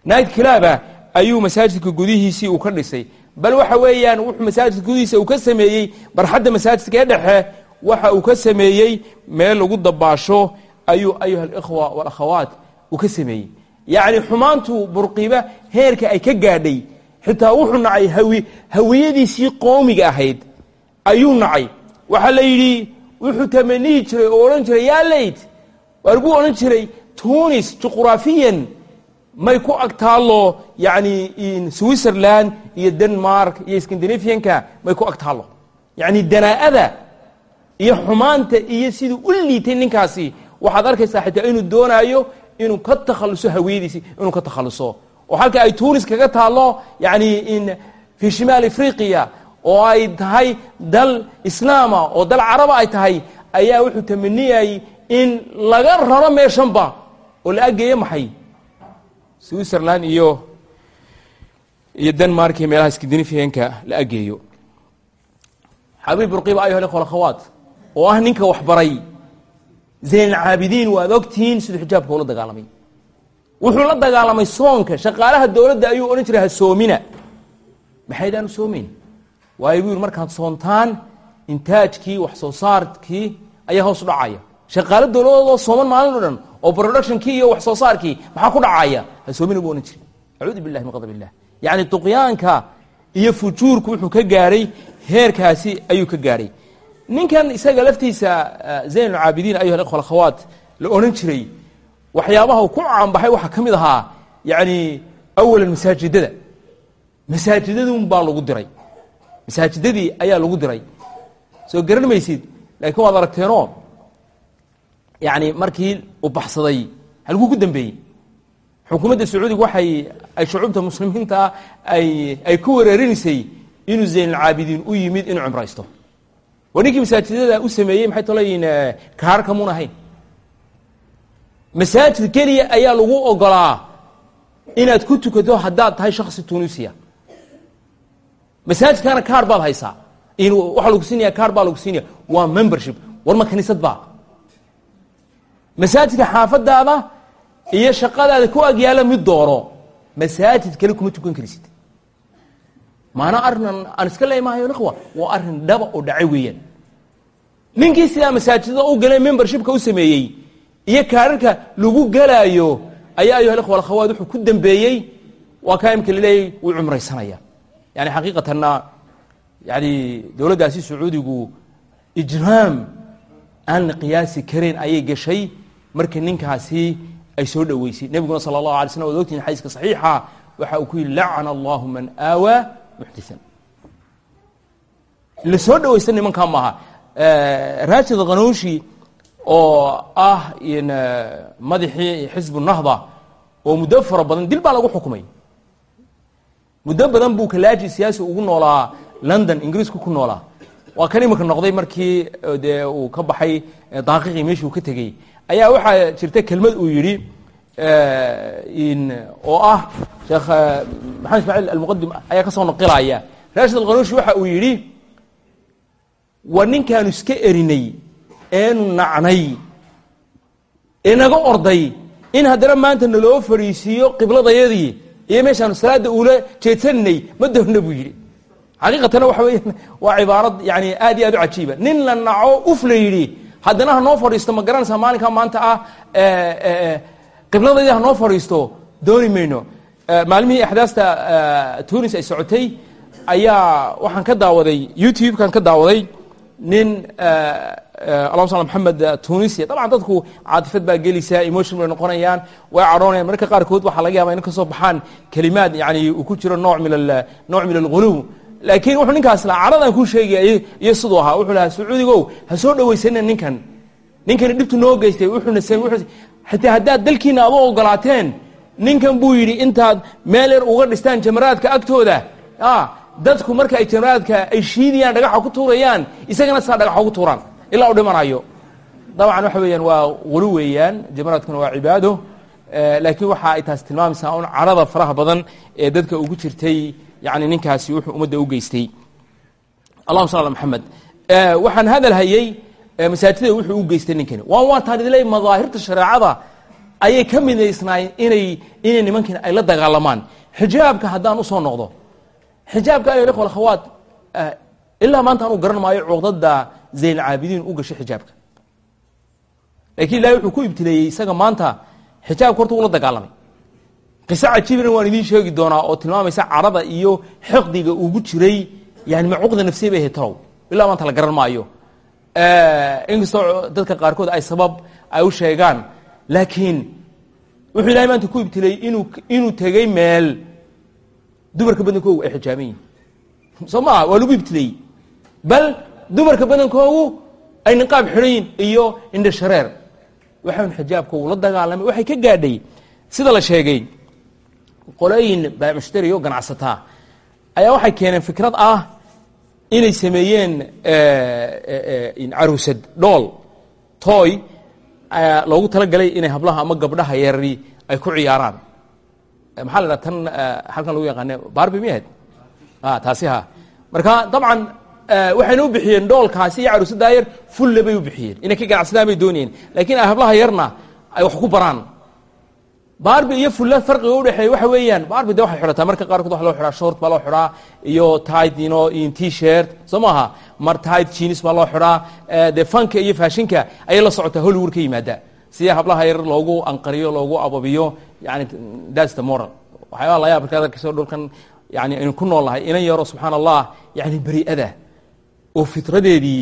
night claba ayuu masaajidka gudihiisii uu ka dhisay. Bal waxa weeyaan wuxuu masaajidka gudihiisa uu ka sameeyey barxadda masaajidka ee dhexe waxa uu ka sameeyey meel lagu dabaasho ayuu ayuha alikhwa walakhawaat uu ka sameeyey. Yacni xumaantu burqiba heerka ay ka gaadhay xitaa wuxuu nacay hawi hawiyadiisii qoomiga ahayd ayuu nacay. Waxaa la yidhi wuxuu tamanihi jiray oo odhan jiray yaa layd buu odhan jiray tunis juqraafiyan may ku ag taallo yani switzerland iyo denmark iyo scandinavianka may ku ag taallo. Yani danaa'ada iyo xumaanta iyo siduu u liitay ninkaasi waxaad arkaysaa xitaa inuu doonaayo inuu ka takhaluso hawiyadiisi inuu ka takhaluso oo halka ay tunis kaga taallo yani fi shimaal afriqiya oo ay tahay dal islaama oo dal caraba ay tahay ayaa wuxuu tamaniyayay in laga raro meeshanba oo la ageeyo maxay? Switzerland iyo iyo denmark iyo meelaha skandinafianka la ageeyo xabiib burqiba ayuha ikhwa akhawaat oo ah ninka waxbaray zayn alcaabidiin waad ogtihiin siduu xijaabka ula dagaalamay. Wuxuu la dagaalamay soonka shaqaalaha dowladda ayuu odhan jiray ha soomina. Maxaydaanu soomeyn waayo buu yidhi markaad soontaan intaajkii wax soo saarkii ayaa hoos dhacaya. Shaqaalo dowladoodoo sooman maalin o dhan oo productionkii iyo wax soo saarkii maxaa ku dhacaya? Ha soomina buu odhan jiray. Acuudu billahi min qadab illah yacni duqyaanka iyo fujuurku wuxuu ka gaadhay heerkaasi ayuu ka gaadhay ninkan isaga laftiisa zayn alcaabidiin ayuha ikhwa akhawaat la odhan jiray waxyaabaha ku caanbaxay waxaa ka mid ahaa yani awalan masaajidada. Masaajidadun baa lagu diray. Masaajidadii ayaa lagu diray. Soo garan maysid laakiin waad aragteenoo yani markii u baxsaday halkuu ku dambeeyey. Xukuumadda sacuudiga waxay ay shucuubta muslimiinta ay ay ku wereerinaysay inuu zayn alcaabidiin u yimid inuu cumraysto waa ninkii masaajidada u sameeyey maxay tolayiin kaar kamuun ahayn masaajid keliya ayaa lagu ogolaa inaad ku tukato haddaad tahay shaksi tunisiya masaajidkana kaar baad haysaa. Waxaa lagu siinaya kaar baa lagu siinaya waa membership. War ma kaniisad baa. Masaajidka xaafadaada iyo shaqadaada ku agyaala mid dooro. Masaajid kale kuma tukan karisid maanaa arinan aan iska leemahayo ikhwa waa arrin dhaba oo dhacay weeyaan. Ninkii sidaa masaajidada u galay membershipka u sameeyey iyo kaararka lagu gelaayo ayaa ayuha ikhwa alkhawaad wuxuu ku dambeeyey waa kaa imka laleeyay wuu cumraysanaya. Yani xaqiiqatanna yani dowladdaasi sacuudigu ijraam aan la qiyaasi karayn ayay gashay marka ninkaasi ay soo dhoweysay nebiguna sala allahu alay slam waad ogtihin xadiiska saxiixa waxa uu ku yidhi lacana allahu man aawaa muxdisan la soo dhowaysta nimankaa maaha. Raashid khanuushi oo ah madaxii xisbu nahda oo muddo fara badan dil baa lagu xukumay. Muddo badan buu kalaaji siyaasi ugu noolaa london ingiriisku ku noolaa waa kan iminka noqday markii dee uu ka baxay daaqiqii meeshii uu ka tegey. Ayaa waxaa jirta kelmad uu yidhi oo ah sheekh maxamed ismaaciil almuqadim ayaa ka soo naqilaya. Rashid alkhanuushi waxa uu yidhi waa ninkaanu iska erinay eenu nacnay ee naga orday in haddana maanta naloo fadhiisiiyo qibladayadii iyo meeshaanu salaada uula jeedsaninay ma doonna buu yidhi. Xaqiiqatana waxa weya waa cibaarad yani aad iyo aad u cajiiba. Nin la naco uf la yidhi haddana hanoo fadhiisto ma garanaysaa maalinkaa maanta ah qibladayadii hanoo fadhiisto dooni mayno. Maalmihii axdaasta tunis ay socotay ayaa waxaan ka daawaday youtube-kan ka daawaday nin sal maxamed tunisia dabcan dadku caatifad baa gelaysaa emotion bay noqonayaan way cadhoonayaan mararka qaarkood waxaa laga yaba in ka soo baxaan kelimaad yani uu ku jiro nooc min nooc min alghuluw. Laakiin wuxuu ninkaas lahaa cadhadan kuu sheegaya iyo siduu ahaa. Wuxuu lahaa sacuudigow ha soo dhawaysanina ninkan. Ninkani dhibtu noo geystay xitaa haddaad dalkiina adu ogolaateen ninkan buu yidhi intaad meel yar uga dhistaan jamaraadka agtooda. Dadku marka ay jamaraadka ay shiidayaan dhagaxa ku tuurayaan isagana saa dhagaxa ugu tuuraan ilaa u dhimanayo dabcan waxa weeyaan waa qulu weeyaan jamaraadkuna waa cibaado. Laakiin waxa ay taas tilmaamaysaa un cadhada faraha badan ee dadka ugu jirtay yani ninkaasi wuxuu ummadda u geystay. Allahuma sal ala maxamed waxaan hadal hayey masaajidada wuxuu u geystay ninkani. Waan waan taan idin leey madaahirta shareecada ayay ka midaysnaayeen inay inay nimankan ay la dagaalamaan. Xijaabka haddaan u soo noqdo. Xijaabka ayo ikhwa akhawaat ilaa maanta anuu garan maayo cuqdada zayn alcaabidiin u gashay xijaabka. Lakiin ilahi wuxuu ku ibtileeyey isaga maanta xijaabka horta ula dagaalamay. Qiso cajiibna waan idiin sheegi doonaa oo tilmaamaysa cadhada iyo xiqdiga ugu jiray yani ma cuqda nafsiya bay hetalow ilaa maanta la garan maayo inkastoo dadka qaarkood ay sabab ay u sheegaan laakiin wuxuu ilahay maanta ku ibtilayey inuu inuu tegey meel dumarka badankoogu ay xijaaban yihiin soo maaha waa lagu ibtileeyey bal dumarka badankoogu ay niqaab xidhayin iyo indha waxaan xijaabka uu la dagaalamay waxay ka gaadhay. Sida la sheegay qolooyin baamushtari oo ganacsataa. Ayaa waxay keeneen fikrad ah inay sameeyeen caruusad dhool toy loogu talagalay inay hablaha ama gabdhaha yarari ay ku ciyaaraan. Maxaa la dhaha tan halkan lagu yaqaane barbi miyahed taasi ha. Marka dabcan waxayna u bixiyeen dhoolkaasi iyo caruusaddaa yar fulle bay u bixiyeen. Inay ka ganacsadaan bay doonayeen. Lakiin ay hablaha yarna ay wax ku baraan barbi iyo fulla farqiga udhexeeya waxa weeyaan. Barbi de waxay xidhataa. Marka qaarkood waxa loo xidhaa short baa loo xidhaa iyo tide ino t shirt soo maaha mar tide jeans baa loo xidhaa. Dee fanka iyo faashinka ayay la socotaa hollywood ka yimaada sidii hablaha yar loogu anqariyo loogu ababiyo yani the moral. Waxyaabaa layaab markaad arkayso dhulkan yani aynu ku nool nahay inan yaro subxaan allah yani beri-ada oo fitradeedii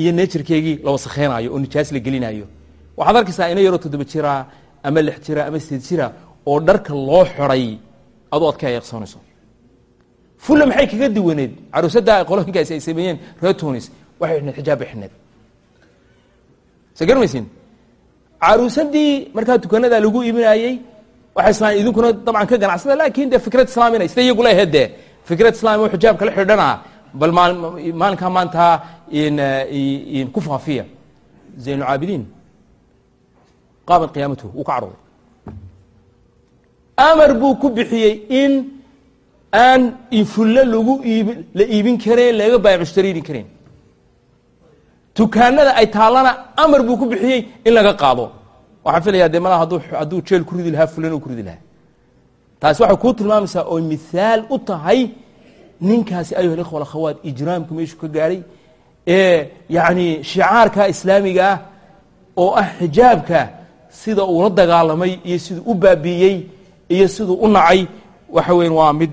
iyo naturkeygii la wasakheynayo oo nijaas la gelinayo. Waxaad arkaysaa ina yaroo toddoba jira ama lix jira ama sideed jira oo dharka loo xoday adoo ad ka eeqsoonayso fulla maxay kaga duwaneed? Caruusadda qolooyinkaasi ay sameeyeen reer tunis waxay xidhneed xijaab bay xidhneed sa garanaysin caruusadii markaa dukanada lagu iibinayey waxay islaan idinkuna dabcan ka ganacsada laakin dee fikrad islaamina sida iyagu leeheed dee? Fikrad islaami oo xijaabka la xidhana bal maal maalinkaa maanta ku faafiya. Zaynulcaabidiin qaamat qiyaamatuhu wuu ka cadhooday amar buu ku bixiyey in aan fulle lagu iibi la iibin kareen laga baamushtariini kareen dukaanada ay taallana amar buu ku bixiyey in laga qaado waxaan filayaa dee malaha hadduu hadduu jeel ku ridi lahaa fullana uu ku ridi lahaa taasi waxay kuu tilmaamaysaa oo mithaal u tahay ninkaasi ayuha alikhwa alakhawaat ijraamku meeshuu ka gaadhay ee yacni shicaarka islaamiga ah oo ah xijaabka sida uu la dagaalamay iyo siduu u baabiiyey iyo siduu u nacay waxa weyan waa mid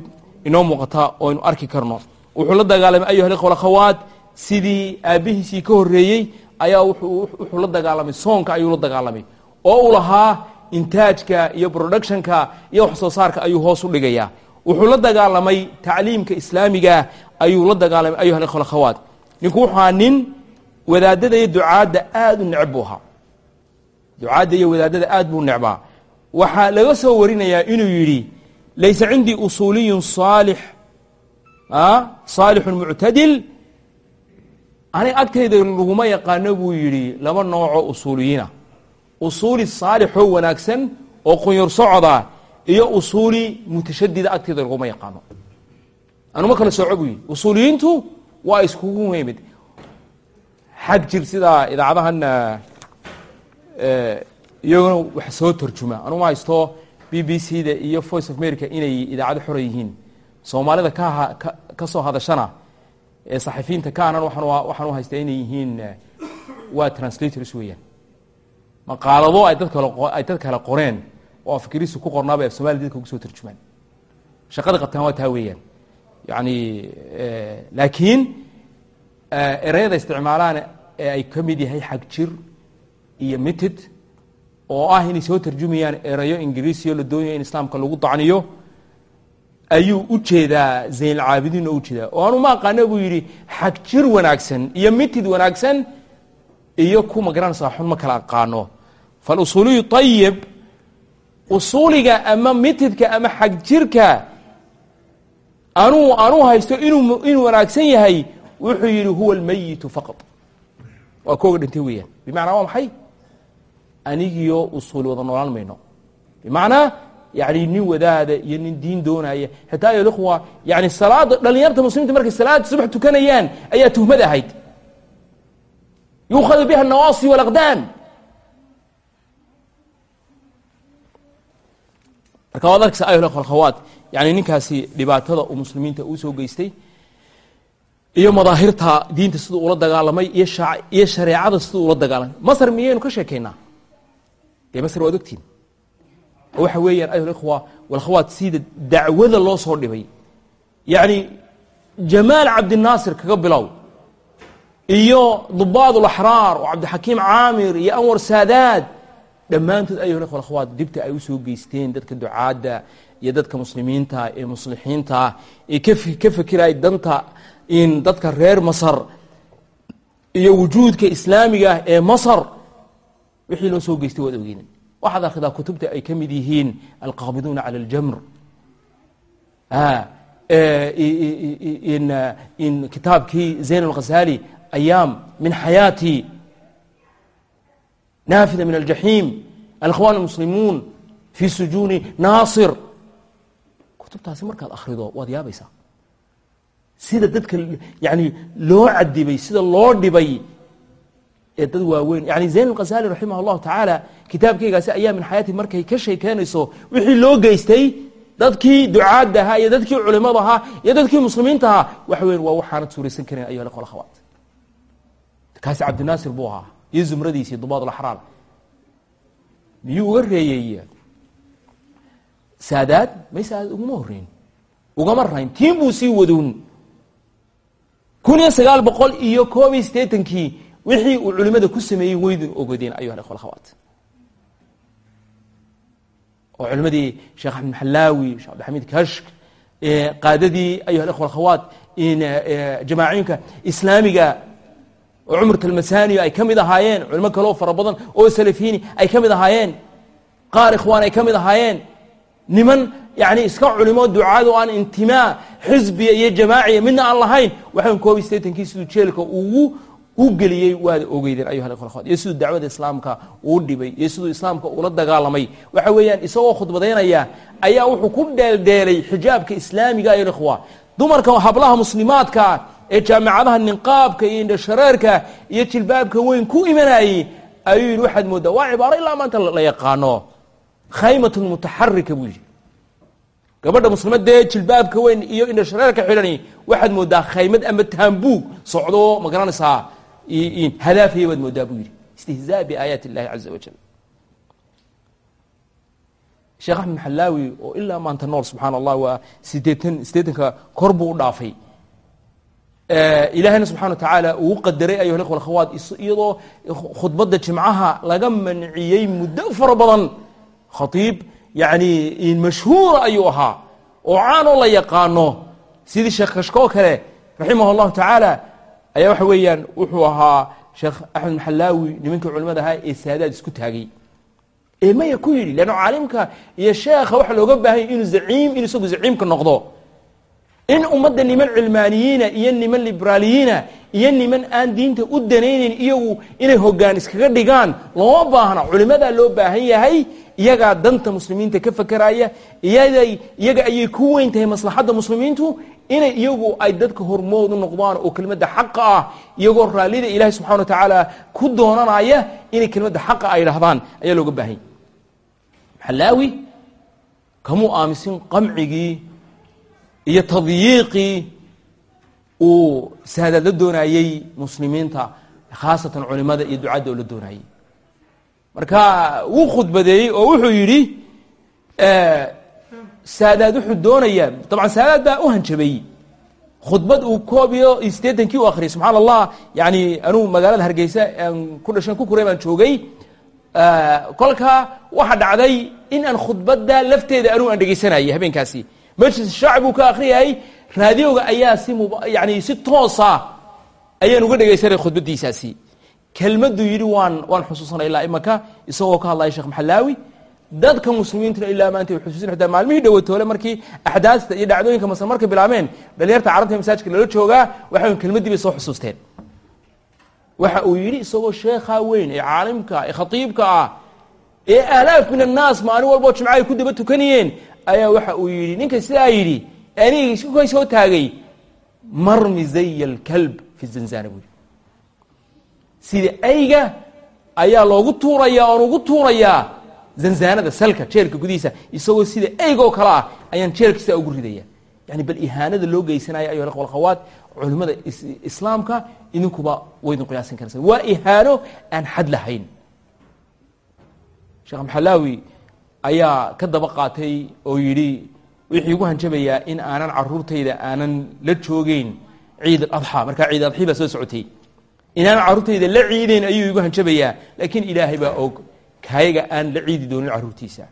inoo muuqata oo aynu arki karno. Wuxuu la dagaalamay ayuha alikhwa alakhawaat sidii aabbihiisii ka horreeyey ayaa wuxuu la dagaalamay soonka ayuu la dagaalamay. Oo uu lahaa intaajka iyo productionka iyo wax soo saarka ayuu hoos u dhigayaa. Wuxuu la dagaalamay tacliimka islaamiga ayuu la dagaalamay ayuha alikhwa alakhawaat. Ninku wuxuu ahaa nin wadaadada iyo ducaadda aada u necb buu ahaa ducaadda iyo wadaadada aad buu necbaa. Waxaa laga soo warinayaa inuu yidhi laysa cindii usuuliyun saalix saalixun muctadil. Aniga agtayda laguma yaqaano buu yidhi laba noocoo usuuliyiina usuuli saalixoo wanaagsan oo qunyar socoda iyo usuuli mutashadida agtayda laguma yaqaano. Anuma kala sooco buu yidhi. Usuuliyiintu waa iskugu yimid xag jir sidaa idaacadahan iyaguna wax soo tarjuma. Anuma haysto b b c da iyo voice of america inay idaacado xora yihiin. Soomaalida ka soo hadashana ee saxafiyiinta kaanan waxaan u haystaa inay yihiin waa translators weeyaan. Maqaalado ay dad kale ay dad kale qoreen oo afkiriisu ku qornaaba af somaliya dadka ugu soo tarjumaan. Shaqada qabtaan waa taa weeyaan. Yacni laakiin ereyada isticmaalaan ee ay ka mid yahay xag jir iyo mitid oo ah inay soo tarjumayaan erayo ingiriisiyo la doonaya in islaamka lagu dacniyo ayuu u jeedaa zaynalcaabidiin oo u jeedaa oo anu ma aqaano buu yidhi xag jir wanaagsan iyo mitid wanaagsan iyo ku ma garanaysaa xun ma kala aqaano falusuuliyu ayib usuuliga ama mitidka ama xag jirka anuu anuu haysto inuu inuu wanaagsan yahay wuxuu yidhi huwa almayitu faqad waa kooga dhintay weeyaan. Bimacnaa waa maxay anigiyo usuuli wada noolaan mayno bimacnaa yani nin wadaada iyo nin diin doonaya xitaa ayo ikhwa yani salaada dhalinyarta muslimiinta markay salaada subax tukanayaan ayaa tuhmad ahayd yuukhadu biha الnawaasi wاlaqdaam marka waad arkaysa ayuha ikhwa alkhawaat yani ninkaasi dhibaatada uu muslimiinta uu soo geystay iyo madaahirta diinta siduu ula dagaalamay iyo iyo shareecada siduu ula dagaalamay masr miyaynu ka sheekaynaa Dee masr waad ogtiin? Waxa weeyaan ayuha ikhwa walkhawaat sida dacwada loo soo dhibay. Yacni jamaal cabdinaasir kaga bilow iyo dubaad ulaxraar oo cabdixakiim caamir iyo anwar saadaad dhammaantood ayuha ikhwa akhwaat dibta ay u soo geysteen dadka ducaadda iyo dadka muslimiinta ee muslixiinta ee ka fikiraya danta in dadka reer masar iyo wujuudka islaamiga ah ee masar wixii loo soo geystay waad ogeynin waxaad akhridaa kutubta ay ka mid yihiin alqaabiduuna cala aljamr in kitaabkii zayn alghazali ayaam min xayaati naafida min aljaxiim alikhwan almuslimuun fi sujuuni naasir kutubtaasi markaad akhrido waad yaabaysaa sida dadka yani loo cadibay sida loo dhibay ee dad waaweyn. Yani zayn alghazali raximah allahu tacaala kitaabkeygaasi ayaa min xayaati markay ka sheekeynayso wixii loo geystay dadkii ducaadda ahaa iyo dadkii culimada ahaa iyo dadkii muslimiinta ahaa waxa weyan waa waxaanad suuraysan karin ayuha ikhwa akhawaat kaasi cabdinaasir buu ahaa iyo zumradiisii dubaad laxraar miyuu uga reeyey. Saadaad may saadaad uguma horeyn ugama rayn tiin buu sii waduun kun iyo sagaal boqol iyo koob iyo siddeetankii wixii uu culimada ku sameeyey weydun ogodeen ayuha ikhwa akhawaat oo culimadii sheekh axmed maxalaawi sheekh abdixamiid kashk qaadadii ayuha ikhwa akhawaat jamaacooyinka islaamiga oo cumrat almasaniyo ay ka mid ahaayeen culimo kaleo fara badan oo salafiini ay ka mid ahaayeen qaar ikhwaan ay ka mid ahaayeen. Niman yani iska culimo ducaad oo aan intimaa xisbiya iyo jamaaciya midna aan lahayn waxaan koob iyo sideetankii siduu jeelka ugu u geliyey waad ogeydeen ayuha ikhwa akhwat iyo siduu dacwada islaamka uu dhibay iyo siduu islaamka ula dagaalamay. Waxa weeyaan isagoo khudbadaynaya ayaa wuxuu ku dheeldheelay xijaabka islaamiga ayo ikhwa dumarka hablaha muslimaadka ee jaamacadaha ninqaabka iyo indhashareerka iyo jilbaabka weyn ku imanayey ayuu yidhi waxaad mooddaa waa cibaaro ilaa maanta la yaqaano. Khaymatun mutaxarika buu yidhi. Gabadha muslimadee jilbaabka weyn iyo indhashareerka xidhani waxaad mooddaa khaymad ama taambuug socdo ma garanaysaa hadaafaya baad mooddaa buu yidhi istihzaa biaayaati illahi caza wajal sheekh axmed maxalaawi oo ilaa maanta nool subxaana allah waa sideetan siddeetanka kor buu u dhaafay ilaahayna subxana wa tacaala uu qadaray ayuha ikhwa akhawaat iyadoo khudbadda jimcaha laga manciyey muddo fara badan khatiib yani mashhuura ayuu ahaa oo caanoo la yaqaano sidii sheekh kashko kale raximah allahu tacaala ayaa waxa weeyaan wuxuu ahaa sheekh axmed maxalaawi nimankii culimada ahaa ee saadaad isku taagay. Ee maya ku yidhi leanno caalimka iyo sheekha waxaa looga baahanya inuu zaciim inuu isagu zaciimka noqdo. In ummadda niman cilmaaniyiina iyo niman liberaaliyiina iyo niman aan diinta u danaynayn iyagu inay hogaan iskaga dhigaan looma baahna. Culimadaa loo baahan yahay iyagaa danta muslimiinta ka fakeraya iyaday iyaga ayay ku weyn tahay maslaxadda muslimiintu inay iyagu ay dadka hormood u noqdaan oo kelimadda xaqa ah iyagoo raallida ilaahay subxana wa tacaala ku doonanaya inay kelimadda xaqa ay dhahdaan ayaa looga baahanya maxalaawi kamuu aaminsin qamcigii iyo tadyiiqii uu saadaad la doonayey muslimiinta khaasatan culimada iyo ducadda oo la doonayey marka wuu khudbadeeyey oo wuxuu yidhi saadaad wuxuu doonayaa dabcan saadaad baa u hanjabay khudbad uu koob iyo siddeetankii u akhriyay subxaan allah yani anuu magaalada hargeysa ku dhashan ku kuray baan joogay. Kolkaa waxa dhacday in aan khudbadda lafteeda anuu aan dhegeysanayay habeenkaasi. Majlis shaac buu ka akhriyayay raadioga ayaa si yani si toosa ayaan uga dhegaysanay khudbadiisaasi kelmaduu yidhi waan waan xusuusanay ilaa imaka isagoo ka hadlaya sheekh maxalaawi. Dadka muslimiintuna ilaa maanta way xusuusin xitaa maalmihii dhowatoole markii axdaasta iyo dhacdooyinka masar markay bilaabeen dhalinyarta carabta masaajidka lala joogaa waxa kelmaddii soo xusuusteen. Waxa uu yidhi isagoo sheekha weyn ee caalimka ee khatiibka ah ee aalaaf min annaas maalin walboo jimca ku daba tukanayeen ayaa waxa uu yidhi ninka sidaa yidhi aniga isku soo taagay marmi fi zanzana buu sida ayga ayaa loogu tuurayaa oon ugu tuurayaa zanzaanada salka jeelka gudihiisa isagoo sida eyga oo kale ah ayaan jeelka sidaa ugu ridaya yani bal ihaanada loo geysanaya ikhwa alkhawaat culimmada islaamka idinkuba waydin qiyaasan karaysa waa ihaano aan xad lahayn. Sheekh maxalaawi ayaa ka daba qaatay oo yidhi wixii igu hanjabayaa in aanan caruurtayda aanan la joogeyn ciid aladxaa markaa ciid adxii baa soo socotay inaanan carruurtayda la ciideyn ayuu igu hanjabayaa laakiin ilaahay baa og kaayaga aan la ciidi doonin caruurtiisa.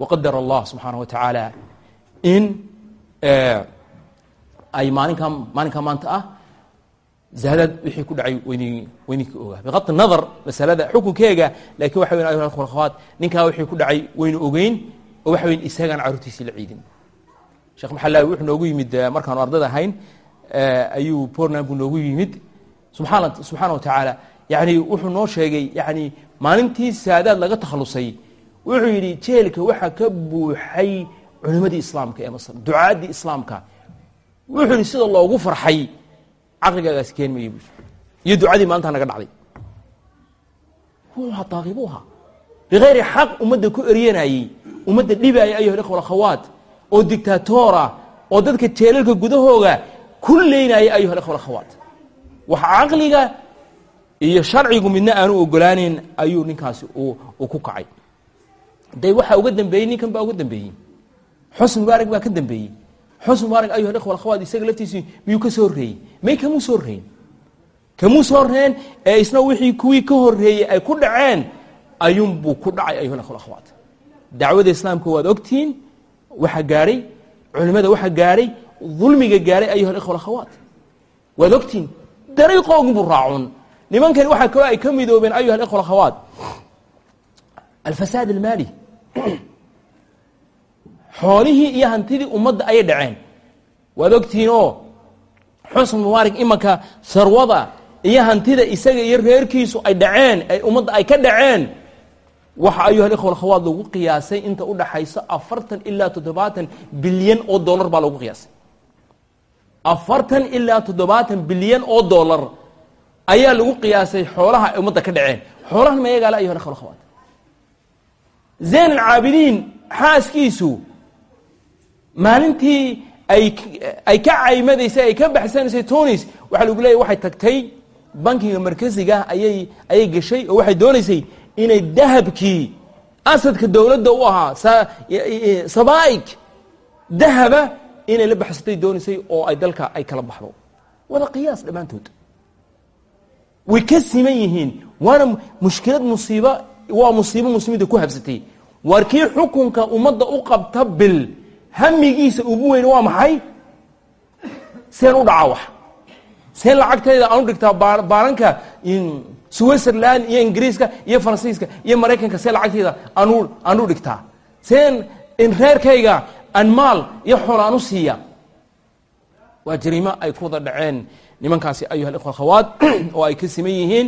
Waqadar allah subxaana wa in ay maalinkaa maalinkaa maanta ah zahadaad wixii ku dhacay wayni waydinka ogaa. Biqad nadar masalada xukunkeega laakiin waxa weyn ayuha ninkaa wixii ku dhacay waynu ogeyn oo waxa weyn isagaan caruurtiisii la ciidin. Sheekh maxalaawi wuxuu noogu yimid markaanu ardada ahayn ayuu portland buu noogu yimid subxaana subxaana wa tacaala yani wuxuu noo sheegay yani maalintii saadaad laga takhalusay wuxuu yidhi jeelka waxaa ka buuxay culimadii islaamka ee masr ducaaddii islaamka. Wuxuu yidhi sida loogu farxay. Caqligaagaasi keenmaya bu iyo ducadii maalintaa naga dhacday. Wuxuu daaqi buu ahaa bikayri xaq ummadda ku eryanayey ummadda dhibaaya ayuha ikhwa oo dictatora oo dadka jeelalka gudahooga ku leynaya ayuha ikhwa wax caqliga iyo sharcigu midna aanu ogolaaneyn ayuu ninkaasi ku kacay. De waxaa uga dambeeyey ninkan baa uga dambeeyey. Xusn mubaarak baa ka dambeeyey. Xusn mubaarak ayuha ikhwa akhawaat isaga laftiisi miyuu ka soo horreeyey? May kamuu soo horreeyin kamuu soo horreyn ee isna wixii kuwii ka horreeyey ay ku dhaceen ayuunbuu ku dhacay ayuha ikhwa akhawaat dacwada islaamka waad ogtihiin waxa gaadhay culimada waxa gaadhay dulmiga gaadhay ayuha ikhwa akhawaat waad ogtihiin dariiqoogunbuu raacun. Nimankani waxaa kaloo ay ka midoobeen ayuha ikhwa akhawaat alfasaad almaali. Xoolihii iyo hantidii ummadda ayay dhaceen. Waad ogtihiin oo xusn mubaarak imanka sarwada iyo hantida isaga iyo reerkiisu ay dhaceen ummadda ay ka dhaceen. Waxa ayuha ikhwa akhawaat lagu qiyaasay inta u dhaxayso afartan ilaa toddobaatan bilyan oo dollar baa lagu qiyaasay afartan ilaa toddobaatan bilyan oo dollar ayaa lagu qiyaasay xoolaha ay ummadda ka dhaceen. Xoolahan ma yagaale ayuha ikhwa akhawaat zayn alcaabidiin xaaskiisu maalintii ay ay ka caymadaysay ay ka baxsanaysay tunis waxaa lagu leeyay waxay tagtay bankiga markasiga ayay ayay gashay oo waxay doonaysay inay dahabkii asadka dowladda u ahaa sabaa'ig dahaba inay la baxsatay doonaysay oo ay dalka ay kala baxdo. Wada qiyaas dhammaantood. Way ka siman yihiin waana mushkilad musiiba waa musiibo muslimiinta ku habsatay. Waar kii xukunka ummadda u qabta bil hamigiisa ugu weyn waa maxay? Seen u dhacaa wax. Seen lacagtayda aan u dhigtaa baaranka switzerland iyo ingiriiska iyo faransiiska iyo maraykanka see lacagtayda aan u dhigtaa. Seen reerkayga aan maal iyo xool u siiya. Waa jariimo ay ku wada dhaceen nimankaasi ayuha ikhwa akhawaat oo ay ka siman yihiin.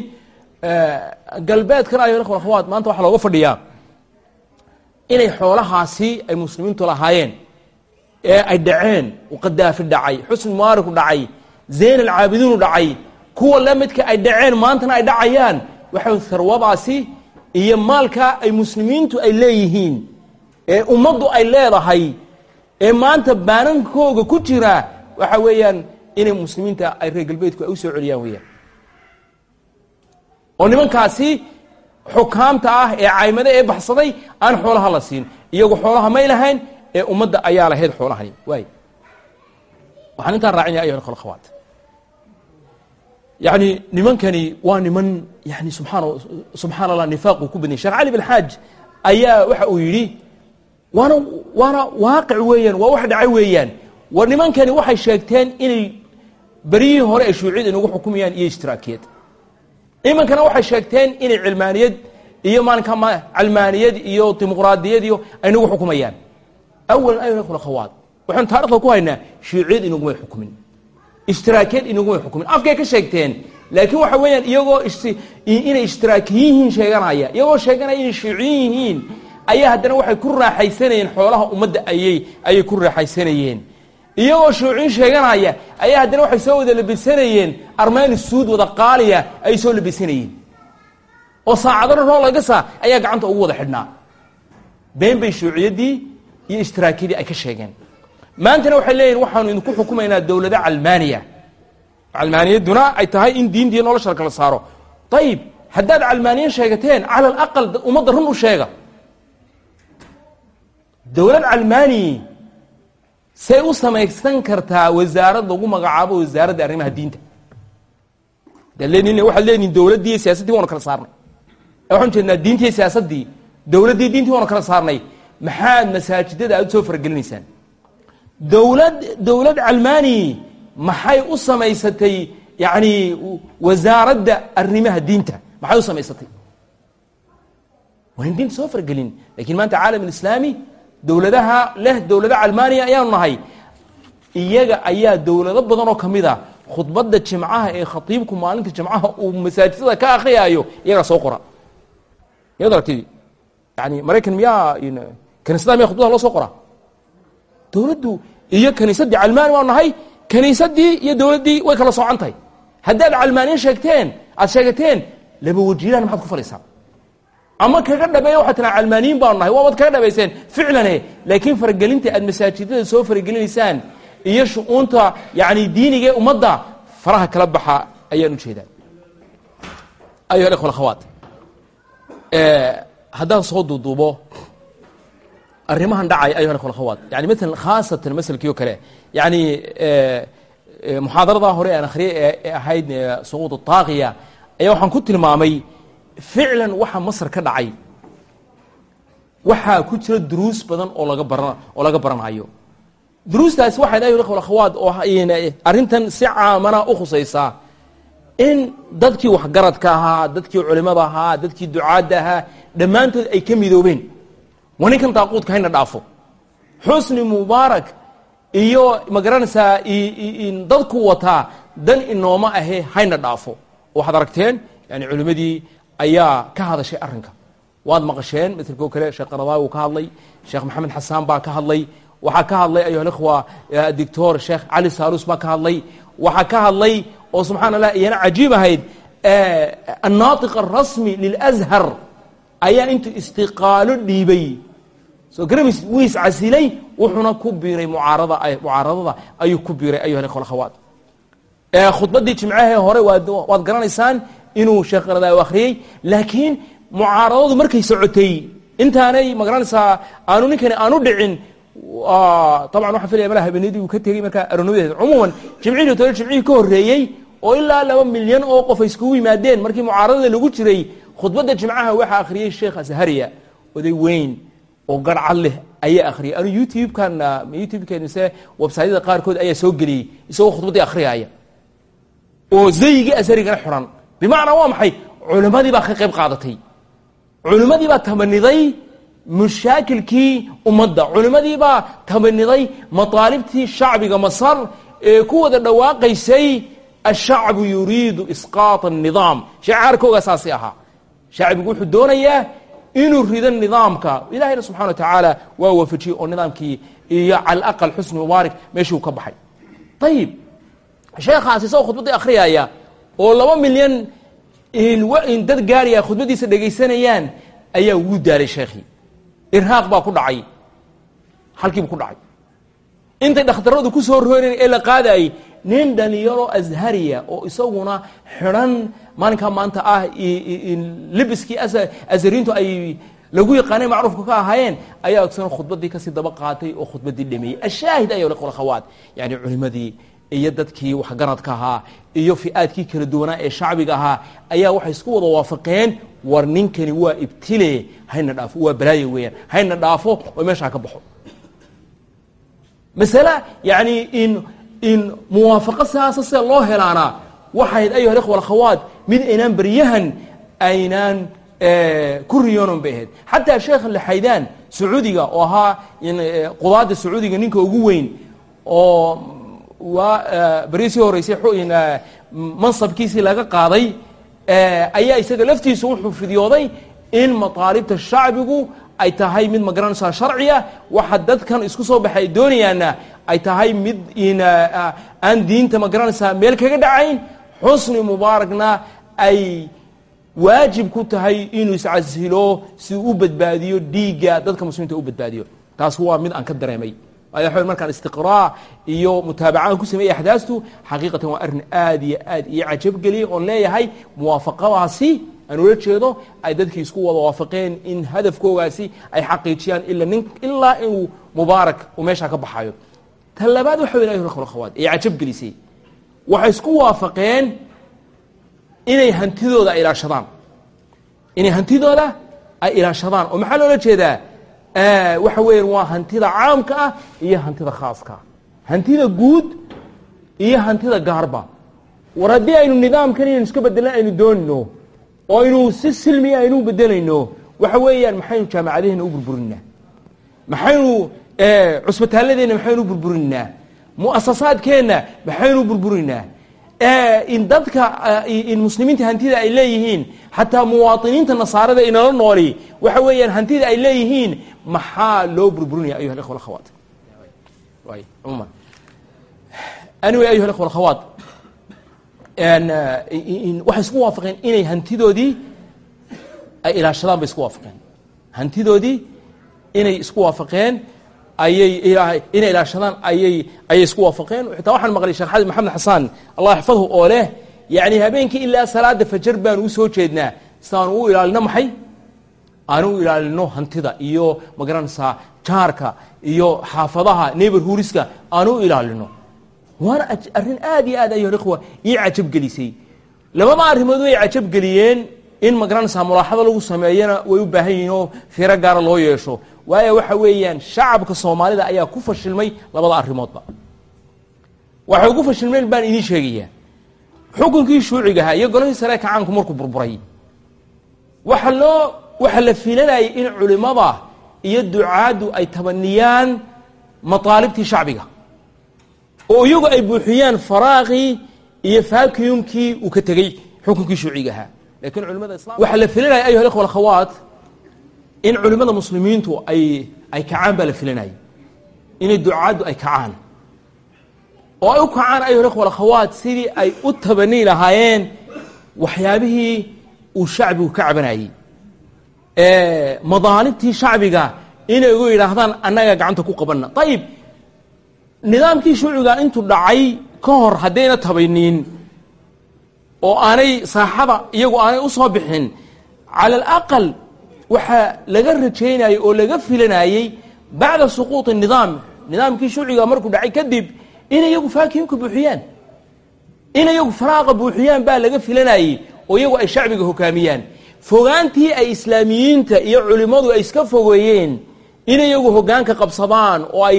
Galbeedkana ayuha ikhwa akhawaat maanta waxaa looga fadhiyaa inay xoolahaasi ay muslimiintu lahaayeen ee ay dhaceen. Qadaafi dhacay xusn mubaaraku dhacay zayn alcaabidiinu dhacay kuwa la midka ay dhaceen maantana ay dhacayaan. Waxa sarwadaasi iyo maalka ay muslimiintu ay leeyihiin ee ummaddu ay leedahay ee maanta baanankooga ku jira waxa weeyaan inay muslimiinta ay reer galbeedku ay u soo celiyaan weeyaan. Oo nimankaasi xukaamta ah ee caymade ee baxsaday aan xoolaha la siin. Iyagu xoolaha may lahayn ee ummadda ayaa lahayd xoolahani. Waay waxaan intaan raacinaya ayuha ikhwa akhawaat yani nimankani waa niman yani subxaan subxaan allah nifaaqu ku badnay. Sheekh cali bin xaaj ayaa waxa uu yidhi waana waana waaqic weeyaan waa wax dhacay weeyaan. War nimankani waxay sheegteen inay beryihii hore ay shuuciyad inagu xukumayaan iyo ishtiraakiyad. Imankana waxay sheegteen inay cilmaaniyad iyo maalinka calmaaniyad iyo dimuqraadiyad iyo ay nagu xukumayaan. Awalan ayuha ikhwa akhawaat waxaanu taarikhda ku haynaa shuuciyad inagumay xukumin. Ishtiraakiyad inagumay xukumin. Afkay ka sheegteen laakiin waxa weeyaan iyagoo inay ishtiraakiyin yihiin sheeganaya iyagoo sheeganaya inay shuuciyin yihiin ayaa haddana waxay ku raaxaysanayeen xoolaha ummadda ayay ayay ku raaxaysanayeen. Iyagoo shuuciin sheeganaya ayaa haddana waxay soo wada labisanayeen armaani suud wada qaaliya ay soo labisanayeen. Oo saacado roo laga ayaa gacanta ugu wada xidhnaa. Been bay shuuciyaddii iyo ishtiraakiyadii ay ka sheegeen. Maantana waxay leeyihiin waxaanu idinku xukumaynaa dowladda calmaaniya calmaaniyadduna ay tahay in diintiiyo nolosha kala saaro. Ayib haddaad calmaaniya sheegateen cala alaqal ummadda run u sheega dowlad calmaani say u samaysan kartaa wasaarad lagu magacaabo wasaaradda arrimaha diinta. Waxaad leedihin dowladdii iyo siyasaddii waanu kala saarnay. Waxaan jeednaa diintii siyaasaddii dowladdii diintii waanu kala saarnay. Maxaad masaajidada aad u soo faragelinaysaan dowlad dowlad calmaani maxay u samaysatay yani wasaaradda arrimaha diinta? Maxay u samaysatay? Waa in diinta soo faragelin laakiin maanta caalam alislaami dowladaha leh dowladda calmaaniya ayaanu nahay. Iyaga ayaa dowlado badan oo ka mid a khudbadda jimcaha ee khatiibku maalinta jimcaha uu masaajidada ka akriyaayo iyagaa soo qora. Yani maraykan miyaa kaniisadaha miya khudbadaha loo soo qoraa dowladdu iyo kaniisaddii calmaani waanu nahay kaniisaddii iyo dowladdii way kala soocan haddaad calmaaniyin sheegteen aad sheegateen laba wajiiraan maxaad ku falaysaa ama kaga dhabeeya waxaad tiraa calmaaniyiin baanu nahay waabaad kaga dhabayseen ficlane laakiin faragelinta aad masaajidada soo faragelinaysaan iyo shu-uunta yani diiniga ee ummadda faraha kala baxa ayaan u jeedaa ayuha ikhwa akhawaat haddaan soo duuduubo arrimahan dhacay ayuha ikhwa akhawaat. Yani maalan khaasatan masalkii oo kale yani muxaadaradaa hore aan akhriyay ee ahayd suquud taaqiya ayaa waxaan ku tilmaamay ficlan waxa masr ka dhacay. Waxaa ku jira duruus badan oo laga baran oo laga baranayo. Duruustaasi waxay ayuha ikhwa akhawaat oo arrintan si caamana u khusaysaa in dadkii waxgaradka ahaa dadkii culimada ahaa dadkii ducaadda ahaa dhammaantood ay ka midoobeen. Waa ninkan daaquudka hayna dhaafo. Xusni mubaarak iyo ma garanaysaa dadku wataa dan inooma ahe hayna dhaafo. Waxaad aragteen yani culimadii ayaa ka hadashay arrinka. Waad maqasheen maselka o kale sheekh qaradaawi ka hadlay sheekh maxamed xasaan baa ka hadlay waxaa ka hadlay ayuha alikhwa dictor sheekh cali saalus baa ka hadlay waxaa ka hadlay oo subxana allah iyana cajiib ahayd annaatiq arasmi lilazhar ayaa intuu istiqaalo dhiibay. Soo garamis wuu iscasilay wuxuuna ku biiray mucaarada mucaaradada ayuu ku biiray ayuha ikhwa akhawaat khudbaddii jimcahee hore waad garanaysaan inuu sheekh qaradaawi akhriyey laakiin mucaaradadu markay socotay intaanay ma garanaysaa aanu ninkani aanu dhicin taban waxaan filaya malaha habeenadii uu ka tegey markaa aroonimadeeda cumuuman jimcihii tole jimcihii ka horreeyey oo ilaa laba milyan oo qof ay iskugu yimaadeen markii mucaaradada lagu jiray khudbadda jimcaha waxaa akhriyey sheekh ashariya oday weyn oo garhcad leh ayaa akhriyay anu youtube-kan youtube-kan mise websaytyada qaarkood ayaa soo geliyey isagoo khudbaddii akhriyaaya. Oo zaygii asharigana xidhan bimacnaa waa maxay culimmadii baa ka qayb qaadatay culimmadii baa tamaniday mushaakilkii ummadda culimmadii baa tamaniday mataalibtii shacbiga masar ee ku wada dhawaaqaysay ashacbu yuriidu isqaata الnidaam shacaarkooga saasi ahaa shacbigu wuxuu doonayaa inuu rido nidaamka ilahayna subxana wa tacaala waa waafajiyey oo nidaamkii iyo cala aqal xusni mubaarak meeshuu ka baxay ayib sheekhaas isagoo khudbaddii akhriyaya oo laba milyan dad gaaraya khudbaddiisa dhegaysanayaan ayaa wuu daalay sheekhii. Irhaaq baa ku dhacay. Halkiibu ku dhacay. Intay dhakhtaradu ku soo rooren ee la qaadayay nin dhalinyaro ashariya oo isaguna xidhan maalinkaa maanta ah libiskii ashariintu ay lagu yaqaanay macruufka ka ahaayeen ayaa isaguna khudbaddii ka sii daba qaatay oo khudbaddii dhameeyey ashaahid ayo akhawaat yani culimadii iyo dadkii waxgaradka ahaa iyo fi'aadkii kala duwanaa ee shacbiga ahaa ayaa waxay isku wada waafaqeen war ninkani waa ibtile hayna dhaafo waa balaayo weeyaan hayna dhaafo oo meeshaa ka baxo. Masale yani in in muwaafaqo sidaasa sida loo helaanaa waxayd ayuha ikhwa alkhawaat mid aynaan beryahan aynaan ku riyoonon bay ahayd. Xataa sheekha laxaydaan sacuudiga oo ahaa qudaada sacuudiga ninka ugu weyn oo waa beryasii horeysay mansabkiisii laga qaaday ayaa isaga laftiisu wuxuu fidiyooday in mataalibta shacbigu ay tahay mid ma garanaysaa sharciya. Waxa dadkan isku soo baxay ay doonayaanna ay tahay mid aan diinta ma garanaysaa meel kaga dhacayn. Xusni mubaarakna ay waajib ku tahay inuu iscasilo si u badbaadiyo dhiigga dadka muslimiinta u badbaadiyo. Taas waa mid aan ka dareemay markaan istiqraa iyo mutaabacaan ku sameeyey axdaastu xaqiiqatan waa arrin aad iyo aad iyo cajabgeliyey oon leeyahay muwaafaqadaasi aan ula jeedo ay dadkii isku wada waafaqeen in hadafkoogaasi ay xaqiijiyaan ilaa inuu mubaarak uu meeshaa ka baxayo ta labaad waxa weyn ayuha akhawaat ee cajabgelisay waxay isku waafaqeen inay hantidooda ay ilaashadaan. Inay hantidooda ay ilaashadaan. Oo maxaa loola jeedaa waxa weeyaan waa hantida caamka ah iyo hantida khaaska. Ah hantida guud iyo hantida gaarba. War haddii aynu nidaamkan inaynu iska bedelan aynu doonino oo aynu si silmiya aynu u bedelayno waxa weeyaan maxaynu jaamacadaheena u burburinaa maxaynu cusbitaalladeena maxaynu u burburinaa muasasaadkeenna maxaynu u burburinaa in dadka in muslimiinta hantida ay leeyihiin xataa muwaatiniinta nasaarada inala nooli waxa weeyaan hantida ay leeyihiin maxaa loo burburinaya ayuha ikhwa cumuman anyway ayuha ikhwa akhawaat waxay isku waafaqeen inay hantidoodii ay ilaashadaan bay isku waafaqeen. Hantidoodii inay isku waafaqeen ayay inay ilaashadaan ayay ayay isku waafaqeen. Xitaa waxaan maqlay sheekh xasan maxamed xasaan allah yaxfadhu oo leh yani habeenkii ilaa salaada fajar baanu u soo jeednaa. Sidaanu u ilaalino maxay? Aanu u ilaalino hantida iyo ma garanaysaa jaarka iyo xaafadaha neighborhoodiska aanu u ilaalino. Waana arrin aad iyo aad ayuha ikhwa ii cajabgelisay labada arrimood way cajabgeliyeen in ma garanaysaa mulaaxado lagu sameeyana way u baahan yihiin oo fiiro gaara loo yeesho waayo waxa weeyaan shacabka soomaalida ayaa ku fashilmay labada arrimoodba. Waxay ugu fashilmeen baan idiin sheegayaa. Xukunkii shuucigahaa iyo golihii sare kacaanku markuu burburay. Waxa loo waxaa la filanayay in culimada iyo ducaaddu ay tabaniyaan mataalibtii shacbiga. Oo iyagu ay buuxiyaan faraaqii iyo vacuumkii uu ka tegey xukunkii shuuciga ahaa. Lakin culimada islam waxaa la filanaya ayuha ikhwa alakhawaat in culimada muslimiintu ay ay kacaan baa la filanayay. Inay ducaaddu ay kacaan. Oo ay u kacaan ayuha ikhwa alakhawaat sidii ay u tabani lahaayeen waxyaabihii uu shacbigu ka cabanayey madaalibtii shacbiga inay ugu yidhaahdaan annaga gacanta ku qabana ayib nidaamkii shuuciga intuu dhacay ka hor haddayna tabayniin oo aanay saaxada iyagu aanay u soo bixin cala alaqal waxaa laga rajaynayey oo laga filanayey bacda suquuط nidaam. Nidaamkii shuuciga markuu dhacay kadib inay iyagu faakimka buuxiyaan. Inay iyagu faraaqa buuxiyaan baa laga filanayey oo iyagu ay shacbiga hogaamiyaan. Fogaantii ay islaamiyiinta iyo culimmadu ay iska fogeeyeen inay iyagu hogaanka qabsadaan oo ay